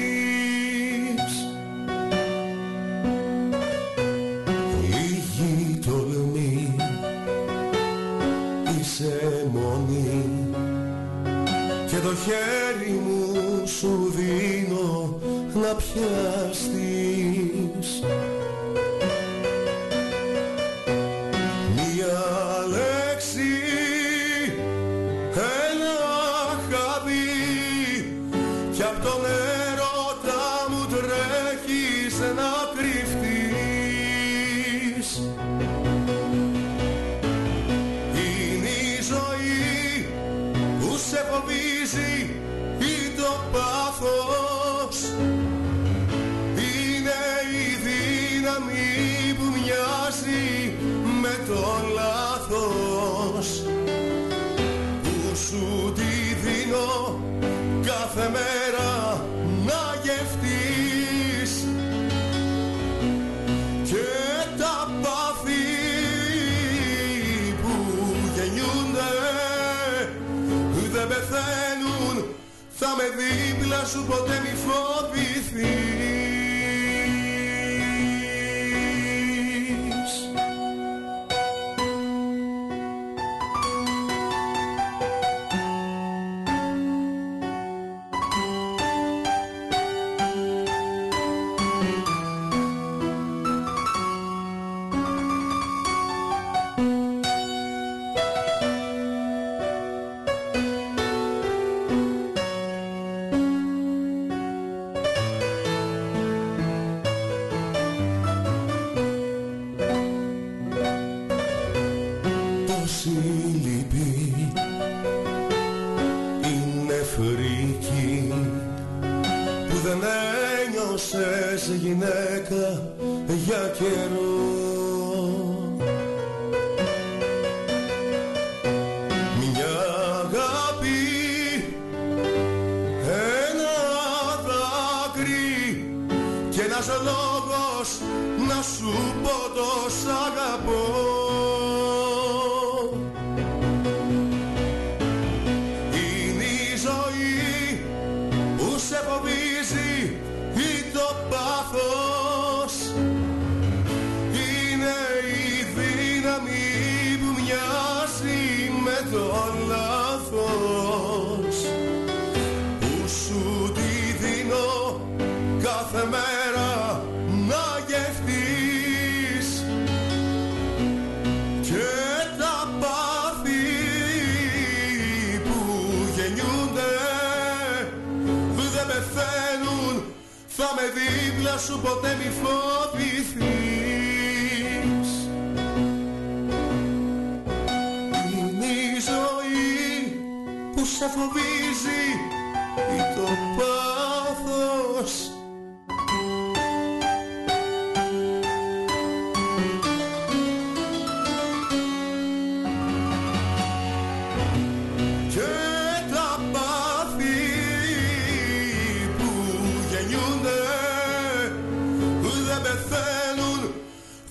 χέρι μου σου δίνω να πιαστεί σου ποτέ μη φοβηθείς.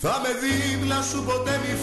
Θα με δίπλα σου ποτέ μη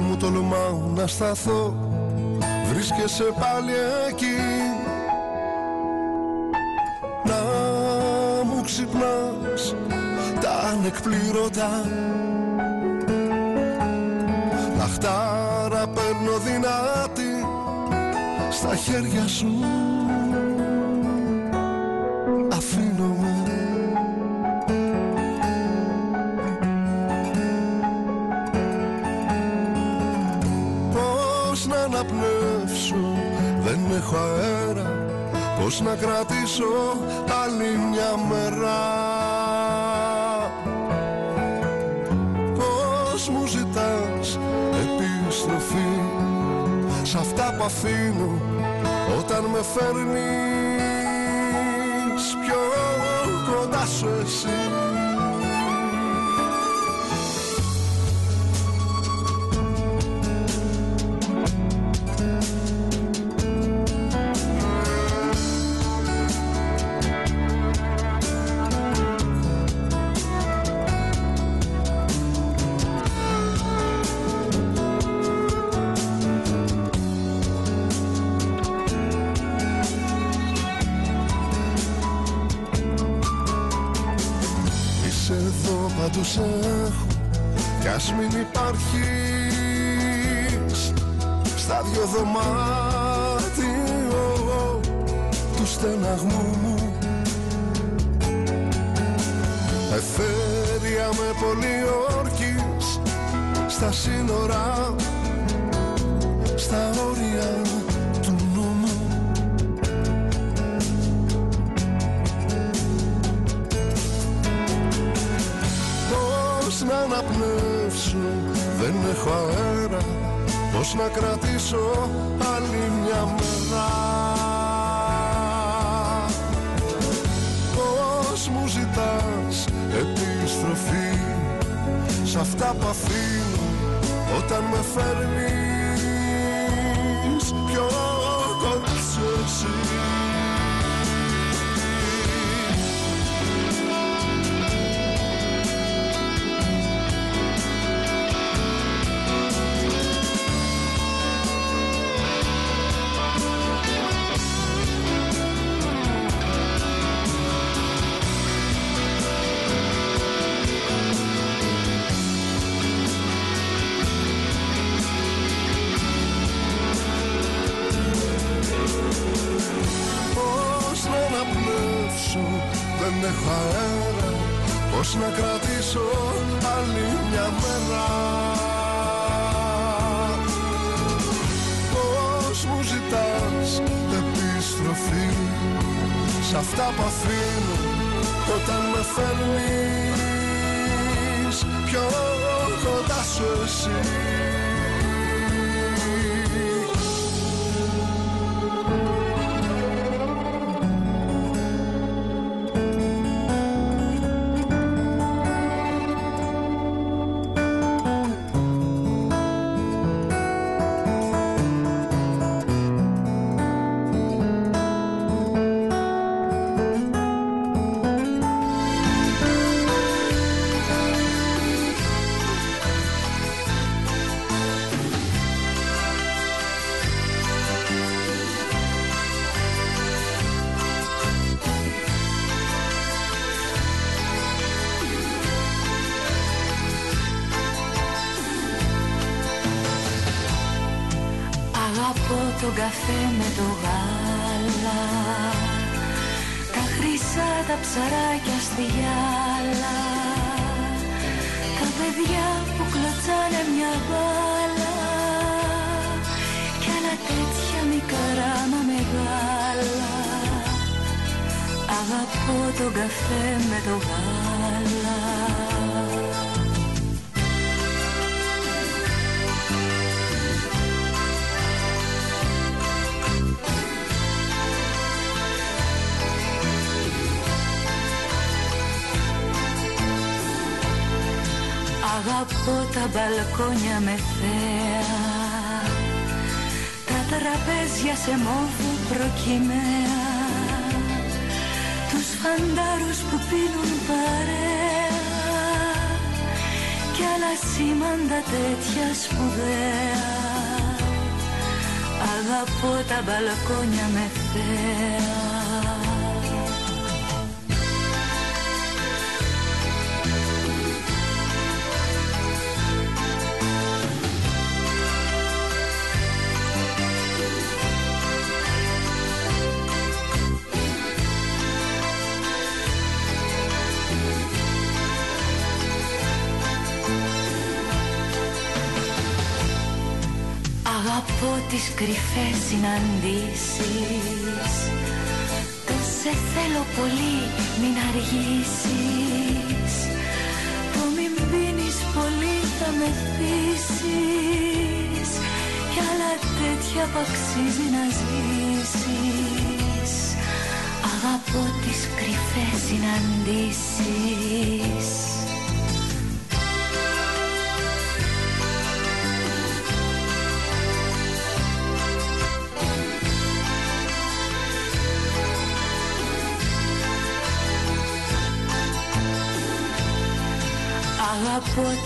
μου τολμάω να σταθώ. Βρίσκεσαι πάλι εκεί. Να μου ξυπνάς τα ανεκπλήρωτα. Λαχτάρα παίρνω δυνάτη στα χέρια σου. Πώς να κρατήσω άλλη μια μέρα. Πώς μου ζητάς επιστροφή Σ' αυτά που αφήνω όταν με φέρνεις πιο κοντά σου εσύ. προσοχής Στα δυο δωμάτιο του στεναγμού μου. Εφέρεια με πολύ στα σύνορα αέρα Πώς να κρατήσω άλλη μια μέρα. Πώς μου ζητάς επιστροφή Σ' αυτά που αφήνω όταν με φέρνεις; Πιο κοντά σου εσύ; Κοντά σου χρυσά τα ψαράκια στη γυάλα. Τα παιδιά που κλωτσάνε μια μπάλα. Κι άλλα τέτοια μικρά μα μεγάλα. Αγαπώ τον καφέ με το γάλα τα μπαλκόνια με θέα. Τα τραπέζια σε μόβου προκυμαία. Τους φαντάρους που πίνουν παρέα. Κι άλλα σήμαντα τέτοια σπουδαία. Αγαπώ τα μπαλκόνια με θέα κρυφές συναντήσεις. Το σε θέλω πολύ μην αργήσεις. Το μην πίνεις πολύ θα με θύσεις Κι άλλα τέτοια που αξίζει να ζήσεις. Αγαπώ τις κρυφές συναντήσεις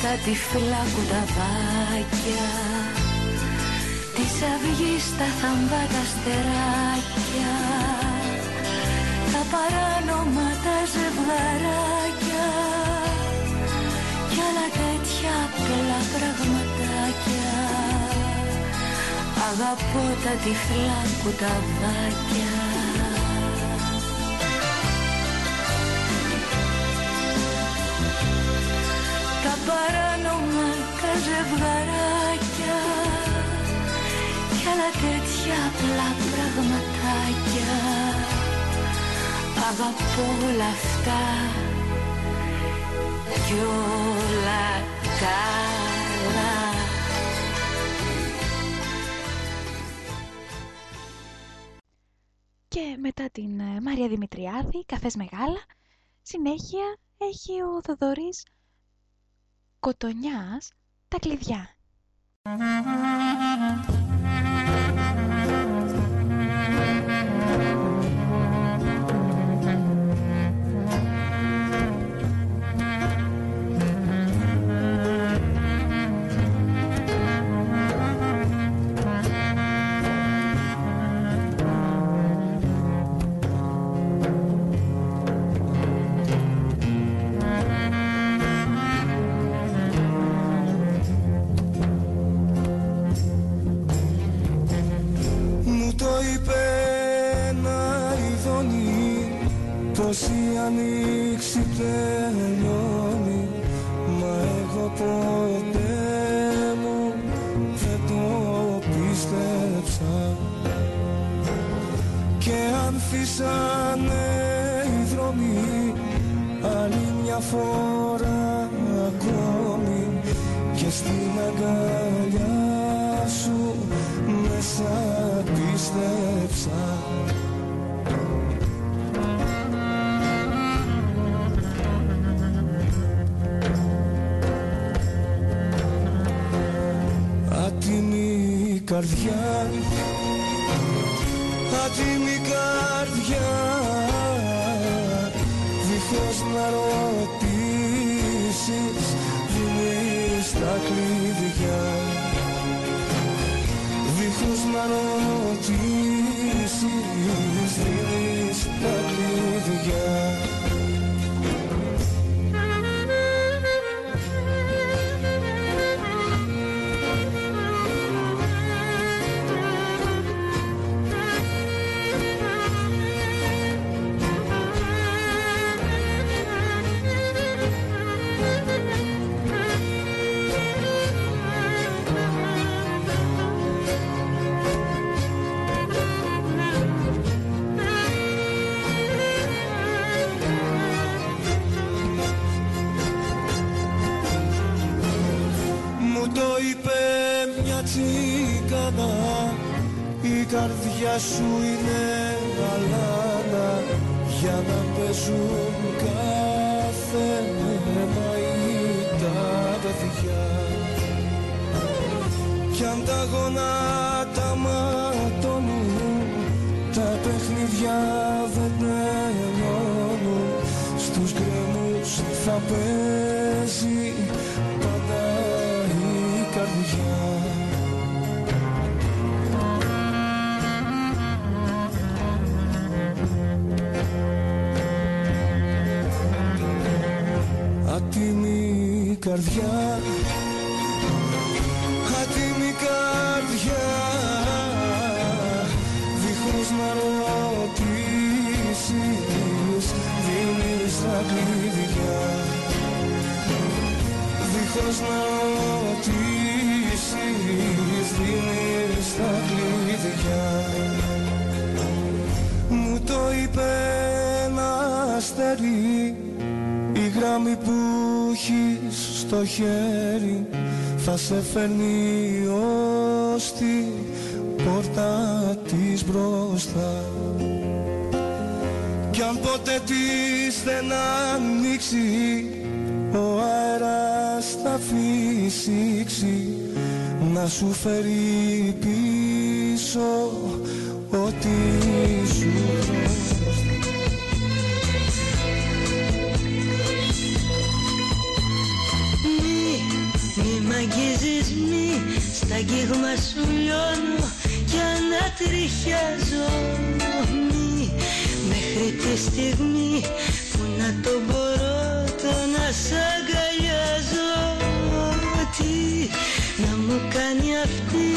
τα τυφλά κουταβάκια Της αυγής τα θαμπά τα στεράκια Τα παράνομα τα ζευγαράκια Κι άλλα τέτοια απλά πραγματάκια. Αγαπώ τα τυφλά κουταβάκια ζευγαράκια κι άλλα τέτοια απλά πραγματάκια. Αγαπώ όλα αυτά κι όλα καλά Και μετά την ε, Μαρία Δημητριάδη, καφές μεγάλα, συνέχεια έχει ο Θοδωρής Κοτονιάς τα κλειδιά. Καρδιά σου σε φέρνει ως την πόρτα της μπροστά. Κι αν ποτέ της δεν ανοίξει ο αέρας θα φυσήξει να σου φέρει Στα αγγίγμα σου λιώνω Κι ανατριχιάζω. Μη, μέχρι τη στιγμή Που να το μπορώ το να σ' αγκαλιάζω. Τι να μου κάνει αυτή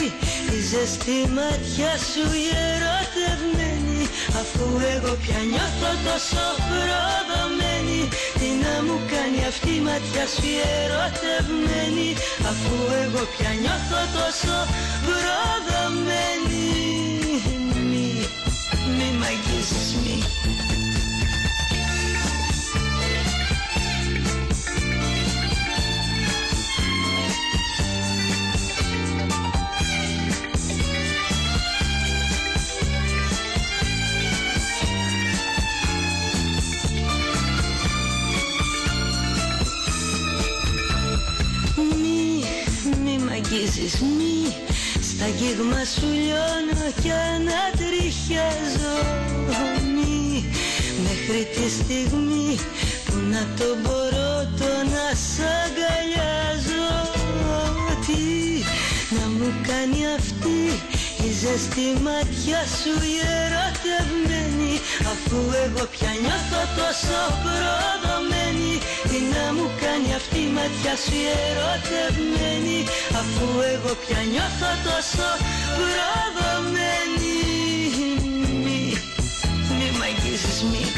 Η ζεστή ματιά σου η ερωτευμένη Αφού εγώ πια νιώθω τόσο προδομένη Τι να μου κάνει αυτή η μάτια σου ερωτευμένη. Αφού εγώ πια νιώθω τόσο προδομένη αγγίζεις μη. Στα γίγμα σου λιώνω κι ανατριχιάζω μη. Μέχρι τη στιγμή που να το μπορώ το να σ' αγκαλιάζω. Τι να μου κάνει αυτή η ζεστή ματιά σου η ερωτευμένη. Αφού εγώ πια νιώθω τόσο προδομένη Τι να μου κάνει αυτή η ματιά σου η ερωτευμένη Αφού εγώ πια νιώθω τόσο προδομένη Μη, μη μ' αγγίζεις μη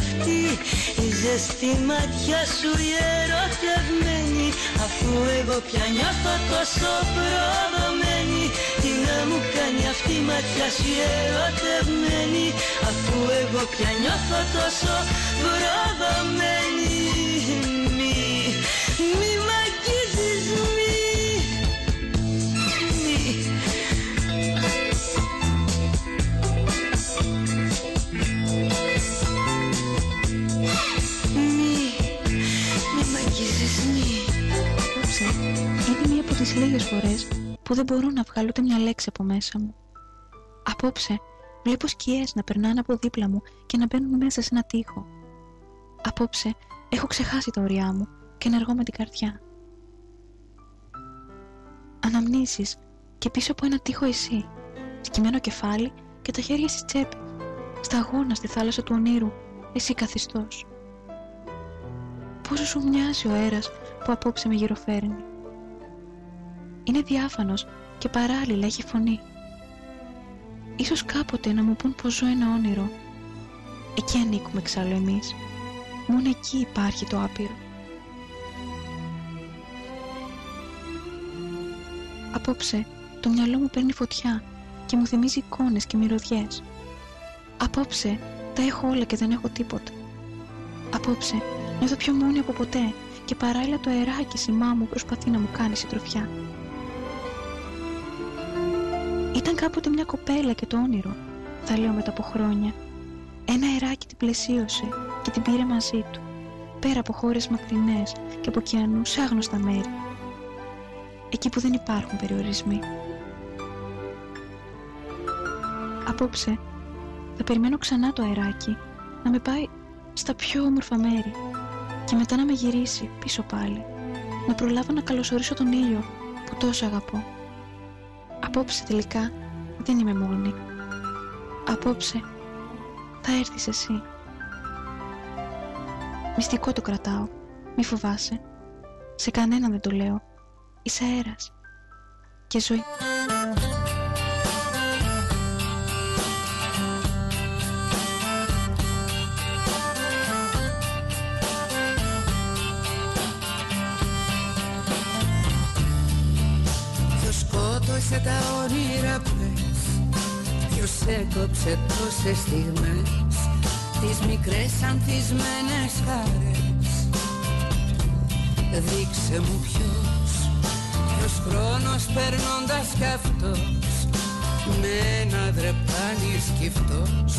αυτή η ζεστή ματιά σου η ερωτευμένη. Αφού εγώ πια νιώθω τόσο προδομένη Τι να μου κάνει αυτή η ματιά σου η ερωτευμένη. Αφού εγώ πια νιώθω τόσο προδομένη τις λίγες φορές που δεν μπορώ να βγάλω ούτε μια λέξη από μέσα μου. Απόψε βλέπω σκιές να περνάνε από δίπλα μου και να μπαίνουν μέσα σε ένα τοίχο. Απόψε έχω ξεχάσει τα ωριά μου και ενεργώ με την καρδιά. Αναμνήσεις και πίσω από ένα τοίχο εσύ, σκυμμένο κεφάλι και τα χέρια στη τσέπη, σταγόνα στη θάλασσα του ονείρου, εσύ καθιστός. Πόσο σου μοιάζει ο αέρας που απόψε με γυροφέρνει. Είναι διάφανος και παράλληλα έχει φωνή. Ίσως κάποτε να μου πούν πως ζω ένα όνειρο. Εκεί ανήκουμε εξάλλου εμείς. Μόνο εκεί υπάρχει το άπειρο. Απόψε το μυαλό μου παίρνει φωτιά και μου θυμίζει εικόνες και μυρωδιές. Απόψε τα έχω όλα και δεν έχω τίποτα. Απόψε νιώθω πιο μόνη από ποτέ και παράλληλα το αεράκι σημά μου προσπαθεί να μου κάνει συντροφιά. Ήταν κάποτε μια κοπέλα και το όνειρο, θα λέω μετά από χρόνια. Ένα αεράκι την πλαισίωσε και την πήρε μαζί του, πέρα από χώρες μακρινές και από ωκεανούς άγνωστα μέρη. Εκεί που δεν υπάρχουν περιορισμοί. Απόψε θα περιμένω ξανά το αεράκι να με πάει στα πιο όμορφα μέρη και μετά να με γυρίσει πίσω πάλι να προλάβω να καλωσορίσω τον ήλιο που τόσο αγαπώ. Απόψε τελικά δεν είμαι μόνη. Απόψε θα έρθεις εσύ. Μυστικό το κρατάω. Μη φοβάσαι. Σε κανέναν δεν το λέω. Είσαι αέρας. Και ζωή. Έκοψε τόσες στιγμές Τις μικρές ανθισμένες χαρές. Δείξε μου ποιος Ποιος χρόνος περνώντας κι αυτός Με ένα δρεπάνι σκυφτός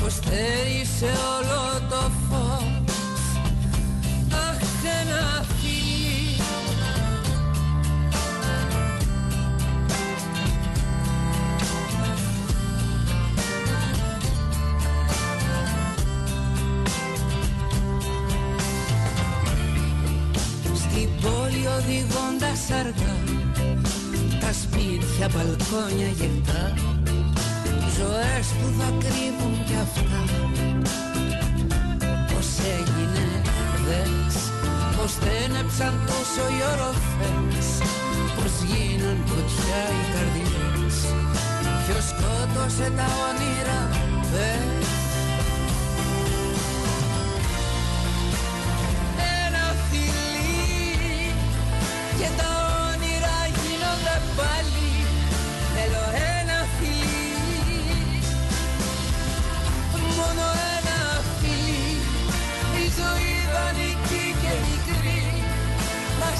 Πως θέρισε όλο το φως πόλη οδηγώντας αργά τα σπίτια τέτοια μπαλκόνια γεφτά Ζωές που θα κρύβουν κι αυτά. Πώς έγινε δες Πως τένεψαν τόσο οι οροφές. Πως γίναν φωτιά οι καρδιές. Ποιος σκότωσε τα όνειρα δες. Ένα φιλί και τα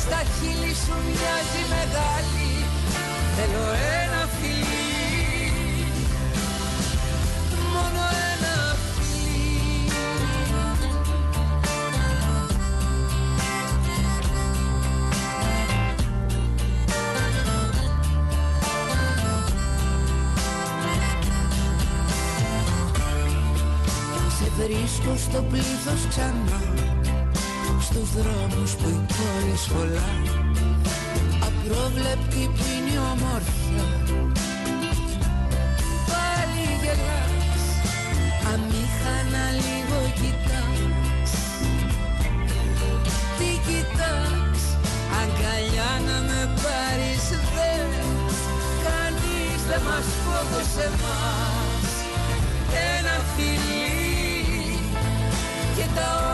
στα χείλη σου μοιάζει μεγάλη. Θέλω ένα φιλί. Μόνο ένα φιλί. Σε βρίσκω στο πλήθος ξανά Στους δρόμους που η πόλη σχολά Απρόβλεπτη πίνει ομόρφια Πάλι γελάς Αμήχανα λίγο κοιτάς. Τι κοιτάς Αγκαλιά να με πάρεις δες Κανείς δεν μας φόβωσε μας. Ένα φιλί Και τα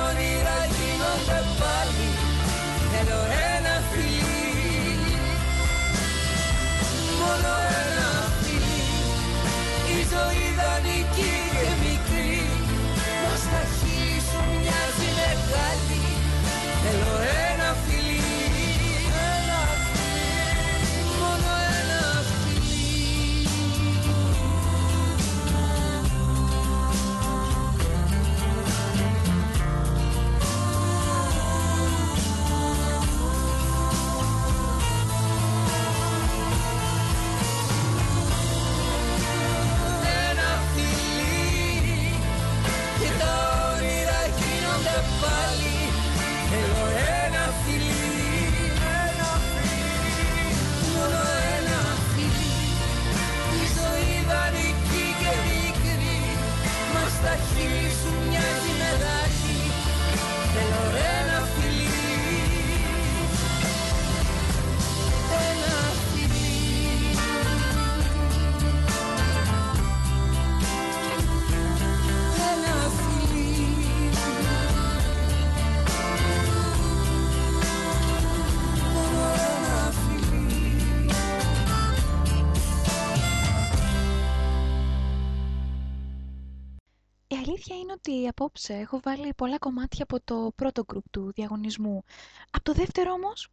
αλήθεια είναι ότι απόψε έχω βάλει πολλά κομμάτια από το πρώτο γκρουπ του διαγωνισμού. Από το δεύτερο όμως,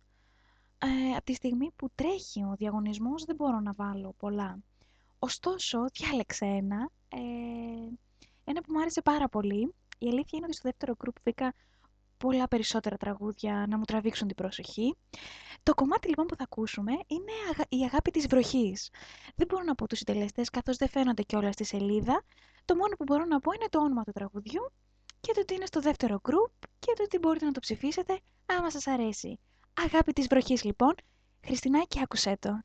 ε, από τη στιγμή που τρέχει ο διαγωνισμός δεν μπορώ να βάλω πολλά. Ωστόσο, διάλεξα ένα, ε, ένα που μου άρεσε πάρα πολύ. Η αλήθεια είναι ότι στο δεύτερο γκρουπ βρήκα πολλά περισσότερα τραγούδια να μου τραβήξουν την προσοχή. Το κομμάτι λοιπόν που θα ακούσουμε είναι αγα- η αγάπη της βροχής. Δεν μπορώ να πω τους συντελεστές καθώς δεν φαίνονται κιόλας στη σελίδα. Το μόνο που μπορώ να πω είναι το όνομα του τραγουδιού και το ότι είναι στο δεύτερο γκρουπ και το ότι μπορείτε να το ψηφίσετε άμα σας αρέσει. Αγάπη της βροχής λοιπόν. Χριστινάκη άκουσέ το.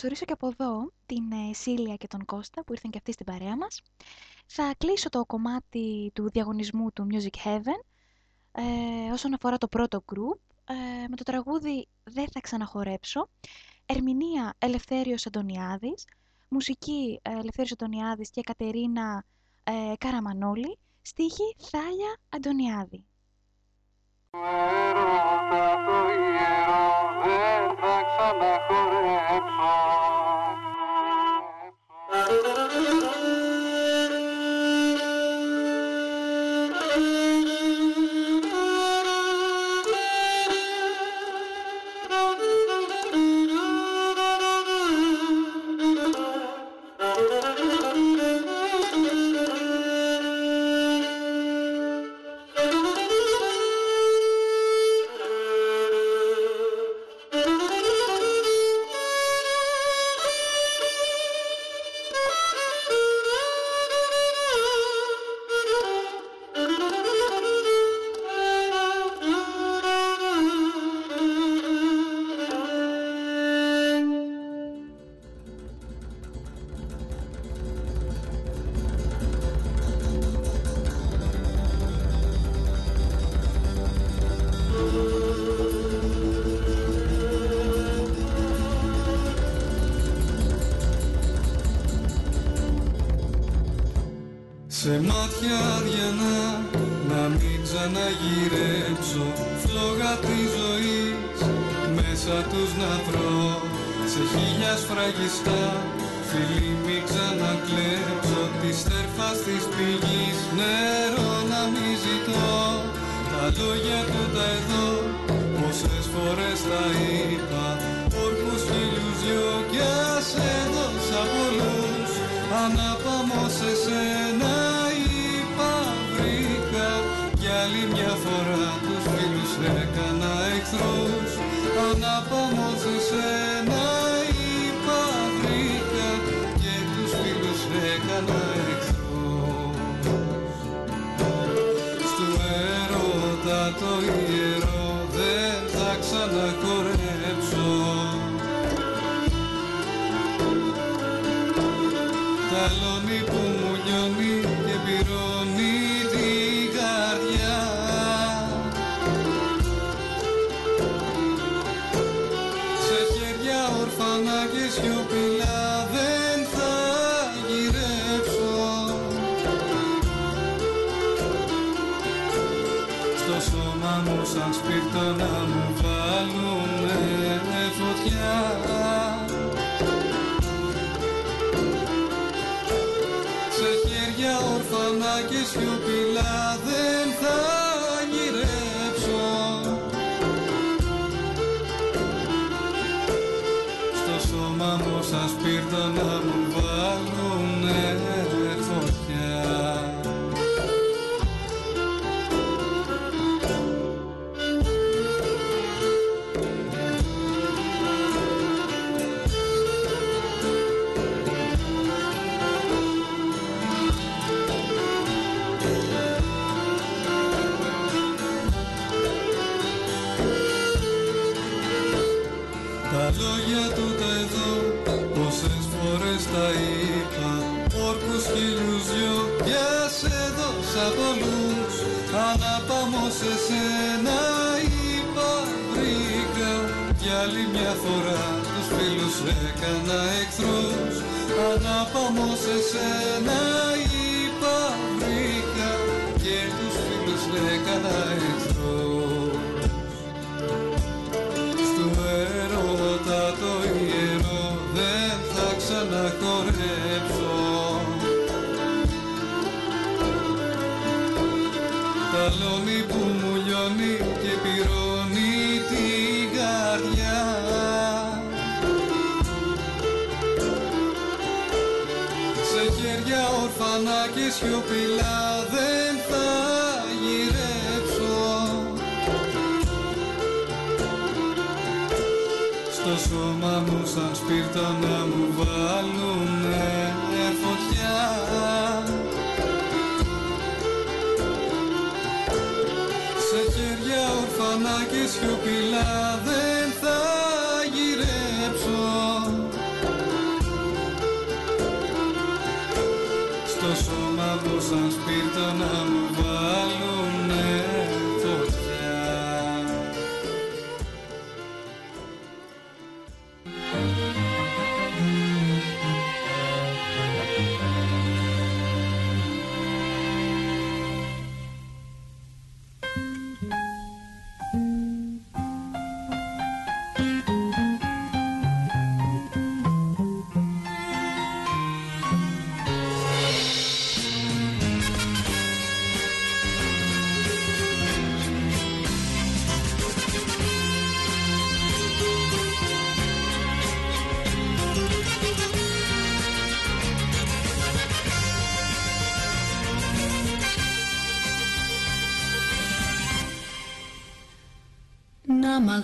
καλωσορίσω και από εδώ την ε, Σίλια και τον Κώστα που ήρθαν και αυτοί στην παρέα μας. Θα κλείσω το κομμάτι του διαγωνισμού του Music Heaven ε, όσον αφορά το πρώτο group. Ε, με το τραγούδι «Δεν θα ξαναχορέψω». Ερμηνεία Ελευθέριος Αντωνιάδης. Μουσική ε, Ελευθέριος Αντωνιάδης και Κατερίνα ε, Καραμανόλη. Στίχη Θάλια Αντωνιάδη. Thank you. Σε χίλια σφραγιστά. Φίλοι μην ξανακλέψω Τη στέρφα της πηγής νερό να μην ζητώ. Τα λόγια του τα εδώ. Πόσες φορές τα είπα. Όρκους φίλους δυο κι ας έδωσα πολλούς Ανάπαμο σε σένα είπα βρήκα. Κι άλλη μια φορά τους φίλους έκανα εχθρούς Jerusalem. Σαν σπίρτο να μου βάλουνε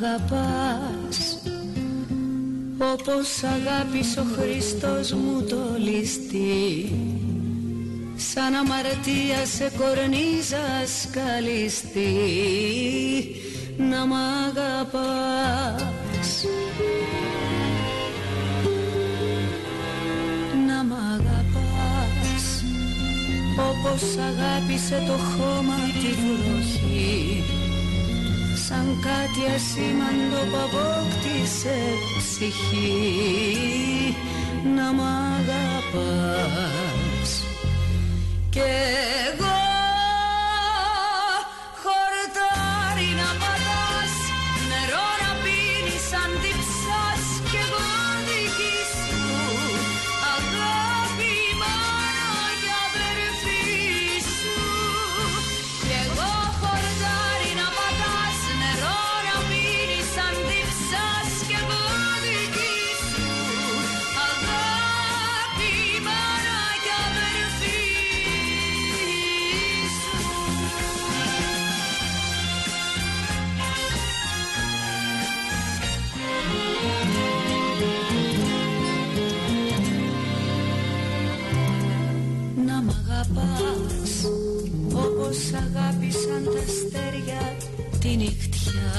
αγαπάς. Όπως αγάπησε ο Χριστός μου το ληστή σαν αμαρτία σε κορνίζα σκαλιστή να μ' αγαπάς. Να μ' αγαπάς. Όπως αγάπησε το χώμα τη βροχή σαν κάτι ασήμαντο που απόκτησε ψυχή. Να μ' αγαπάς. Και τη νυχτιά.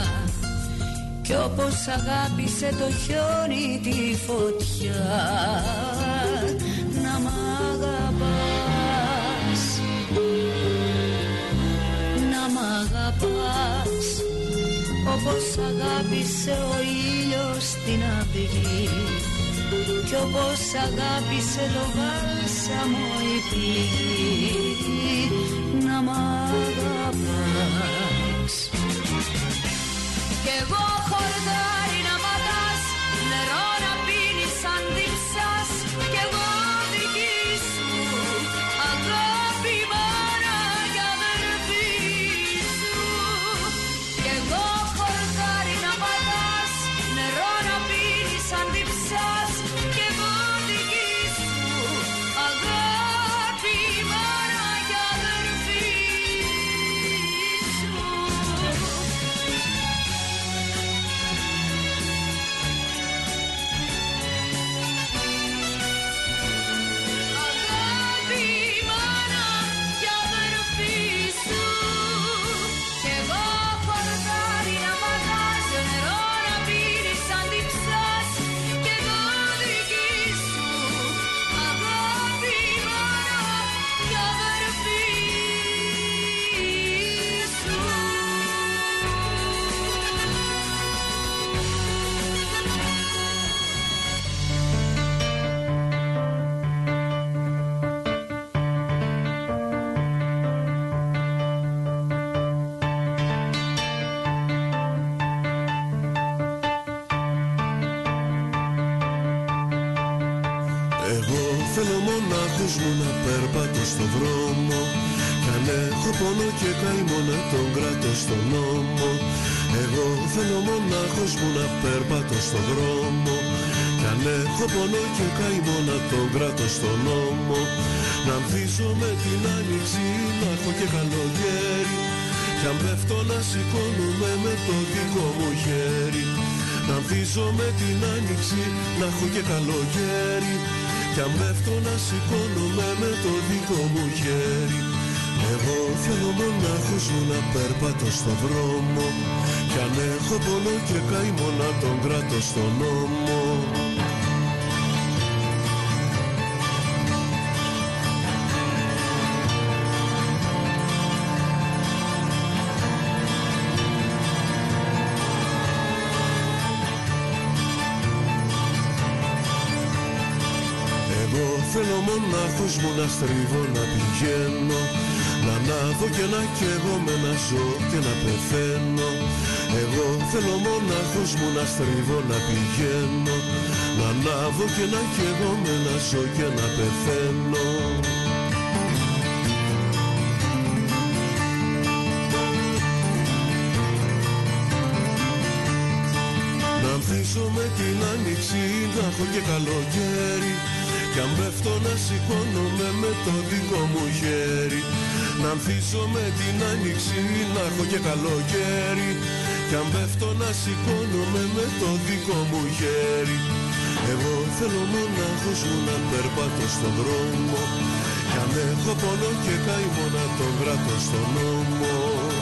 Κι όπως αγάπησε το χιόνι τη φωτιά να μ' αγαπάς. Να μ' αγαπάς. Όπως αγάπησε ο ήλιος την αυγή κι όπως αγάπησε το βάλσαμο η πληγή κι Να ανθίσω με την άνοιξη να έχω και καλοκαίρι. Κι αν πέφτω να σηκώνουμε με το δικό μου χέρι. Να ανθίσω με την άνοιξη να έχω και καλοκαίρι. Κι αν πέφτω να σηκώνομαι με το δικό μου χέρι. Εγώ θέλω μονάχος μου να περπατώ στο δρόμο. Κι αν έχω πόνο και καημό να τον κράτω στον νόμο μονάχος μου να στρίβω να πηγαίνω Να ανάβω και να καίγομαι να ζω και να πεθαίνω. Εγώ θέλω μονάχος μου να στρίβω να πηγαίνω Να ανάβω και να καίγομαι να ζω και να πεθαίνω. Να ανθίσω με την άνοιξη να έχω και καλοκαίρι Κι αν πέφτω να σηκώνομαι με το δικό μου χέρι Να ανθίσω με την άνοιξη να έχω και καλοκαίρι. Κι αν πέφτω να σηκώνομαι με το δικό μου χέρι Εγώ θέλω μονάχος μου να περπατώ στον δρόμο. Κι αν έχω πόνο και καημό να τον κράτω στον νόμο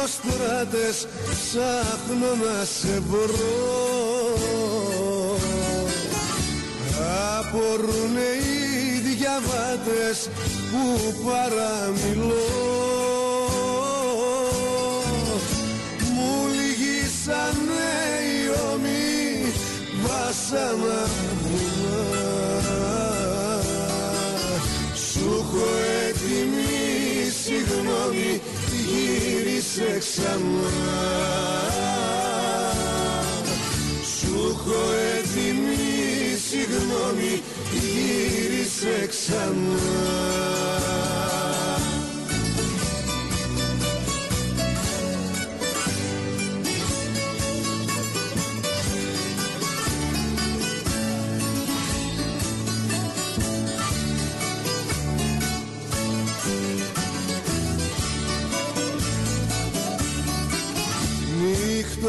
αφήνω στράτες Ψάχνω να σε βρω. Απορούνε οι διαβάτες που παραμιλώ γύρισε ξανά. Σου έχω έτοιμη συγγνώμη γύρισε ξανά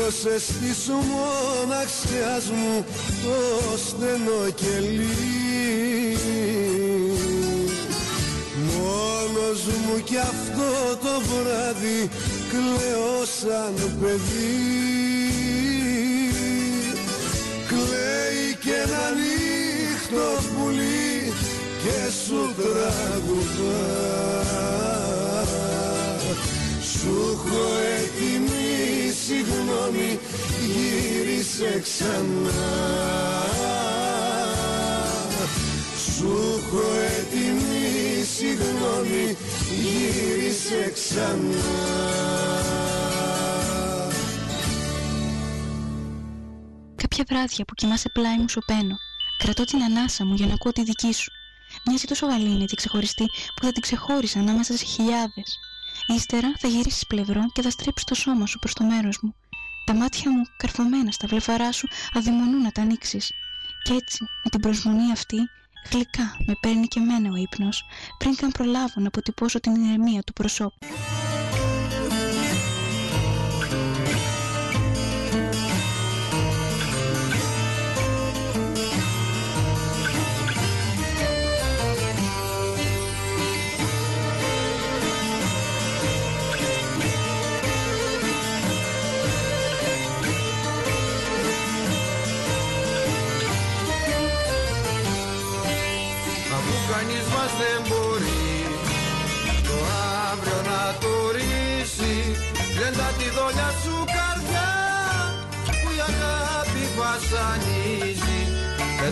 Νύχτωσες της μοναξιάς μου το στενό κελί. Μόνος μου κι αυτό το βράδυ κλαίω σαν παιδί. Κλαίει και ένα νύχτο πουλί και σου τραγουδά. Σου έχω έτοιμη συγγνώμη γύρισε ξανά Σου έχω έτοιμη συγγνώμη γύρισε ξανά Κάποια βράδια που κοιμάσαι πλάι μου σωπαίνω. Κρατώ την ανάσα μου για να ακούω τη δική σου. Μοιάζει τόσο γαλήνη και ξεχωριστή που θα την ξεχώρισα ανάμεσα σε χιλιάδες. Ύστερα θα γυρίσεις πλευρό και θα στρέψεις το σώμα σου προς το μέρος μου. Τα μάτια μου καρφωμένα στα βλεφαρά σου αδειμονούν να τα ανοίξεις. Κι έτσι, με την προσμονή αυτή, γλυκά με παίρνει και μένα ο ύπνος, πριν καν προλάβω να αποτυπώσω την ηρεμία του προσώπου.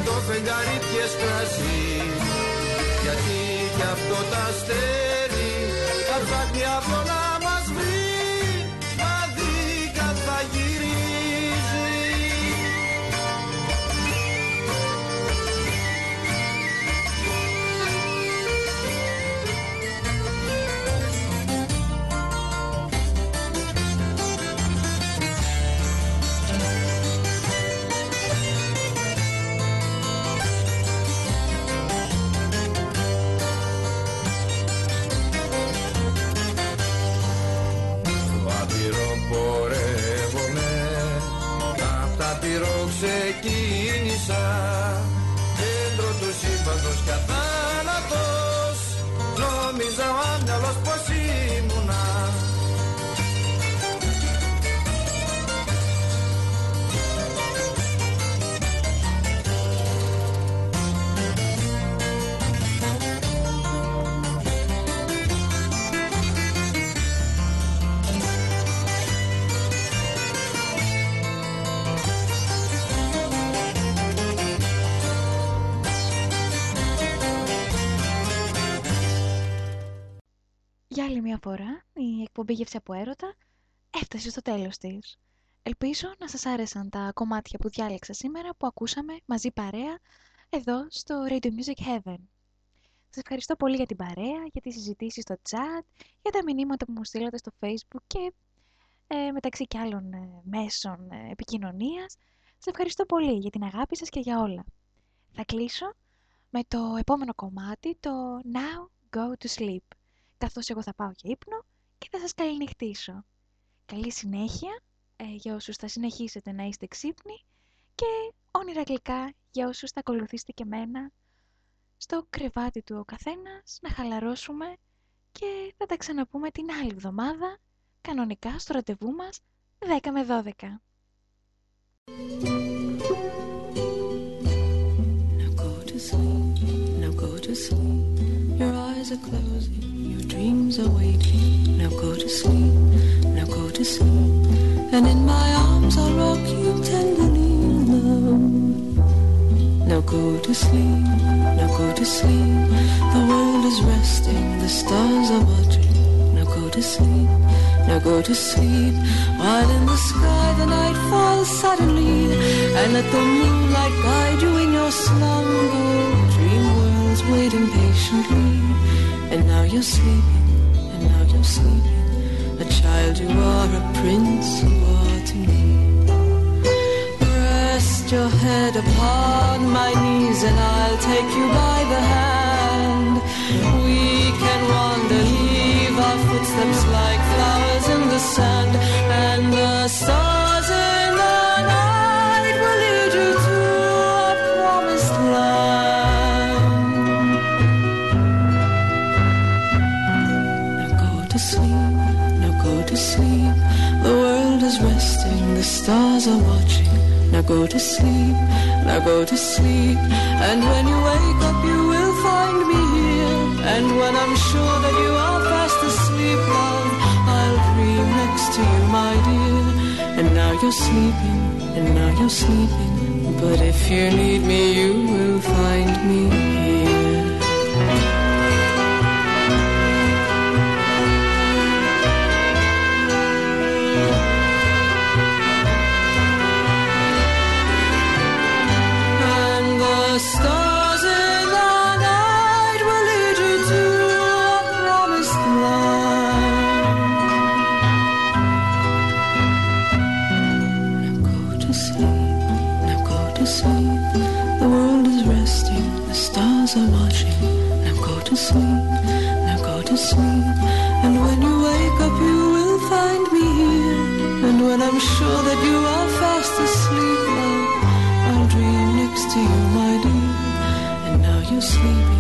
Το φεγγάρι πιες κρασί. Γιατί κι αυτό τα αστέρι θα ψάχνει αυτό να ξεκίνησα εκπομπή Γεύση από Έρωτα έφτασε στο τέλος της. Ελπίζω να σας άρεσαν τα κομμάτια που διάλεξα σήμερα που ακούσαμε μαζί παρέα εδώ στο Radio Music Heaven. Σας ευχαριστώ πολύ για την παρέα, για τις συζητήσεις στο chat, για τα μηνύματα που μου στείλατε στο facebook και ε, μεταξύ κι άλλων ε, μέσων ε, επικοινωνίας. Σας ευχαριστώ πολύ για την αγάπη σας και για όλα. Θα κλείσω με το επόμενο κομμάτι, το Now Go to Sleep, καθώς εγώ θα πάω για ύπνο και θα σας καληνυχτήσω. Καλή συνέχεια ε, για όσους θα συνεχίσετε να είστε ξύπνοι και όνειρα γλυκά για όσους θα ακολουθήσετε και μένα στο κρεβάτι του ο καθένας, να χαλαρώσουμε και θα τα ξαναπούμε την άλλη εβδομάδα, κανονικά στο ραντεβού μας 10 με 12. Now go to sleep, now go to sleep. Eyes are closing, your dreams are waiting. Now go to sleep, now go to sleep. And in my arms I'll rock you tenderly, love. Now go to sleep, now go to sleep. The world is resting, the stars are watching. Now go to sleep, now go to sleep. While in the sky the night falls suddenly, and let the moonlight guide you in your slumber. Wait impatiently, and now you're sleeping, and now you're sleeping. A child you are, a prince you are to me. Rest your head upon my knees and I'll take you by the hand. We can wander, leave our footsteps like flowers in the sand, and the stars stars are watching. Now go to sleep, now go to sleep. And when you wake up, you will find me here. And when I'm sure that you are fast asleep, love, I'll dream next to you, my dear. And now you're sleeping, and now you're sleeping. But if you need me, you will find me here. Sure that you are fast asleep to you, my dear, and now you're sleeping.